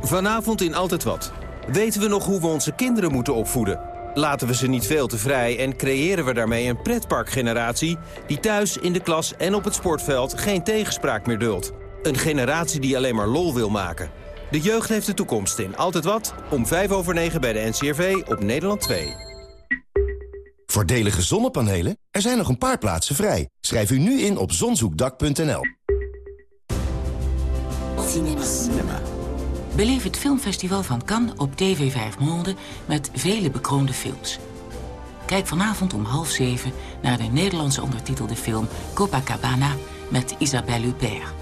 Vanavond in Altijd Wat. Weten we nog hoe we onze kinderen moeten opvoeden? Laten we ze niet veel te vrij en creëren we daarmee een pretparkgeneratie... die thuis, in de klas en op het sportveld geen tegenspraak meer duldt. Een generatie die alleen maar lol wil maken. De jeugd heeft de toekomst in Altijd Wat, om 5 over 9 bij de NCRV op Nederland 2. Voordelige zonnepanelen? Er zijn nog een paar plaatsen vrij. Schrijf u nu in op zonzoekdak.nl. Cinema. Beleef het filmfestival van Cannes op TV 5 Monde met vele bekroonde films. Kijk vanavond om half zeven naar de Nederlandse ondertitelde film Copacabana met Isabelle Huppert.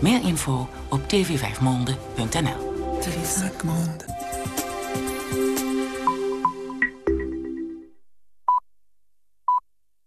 Meer info op tv5monde.nl.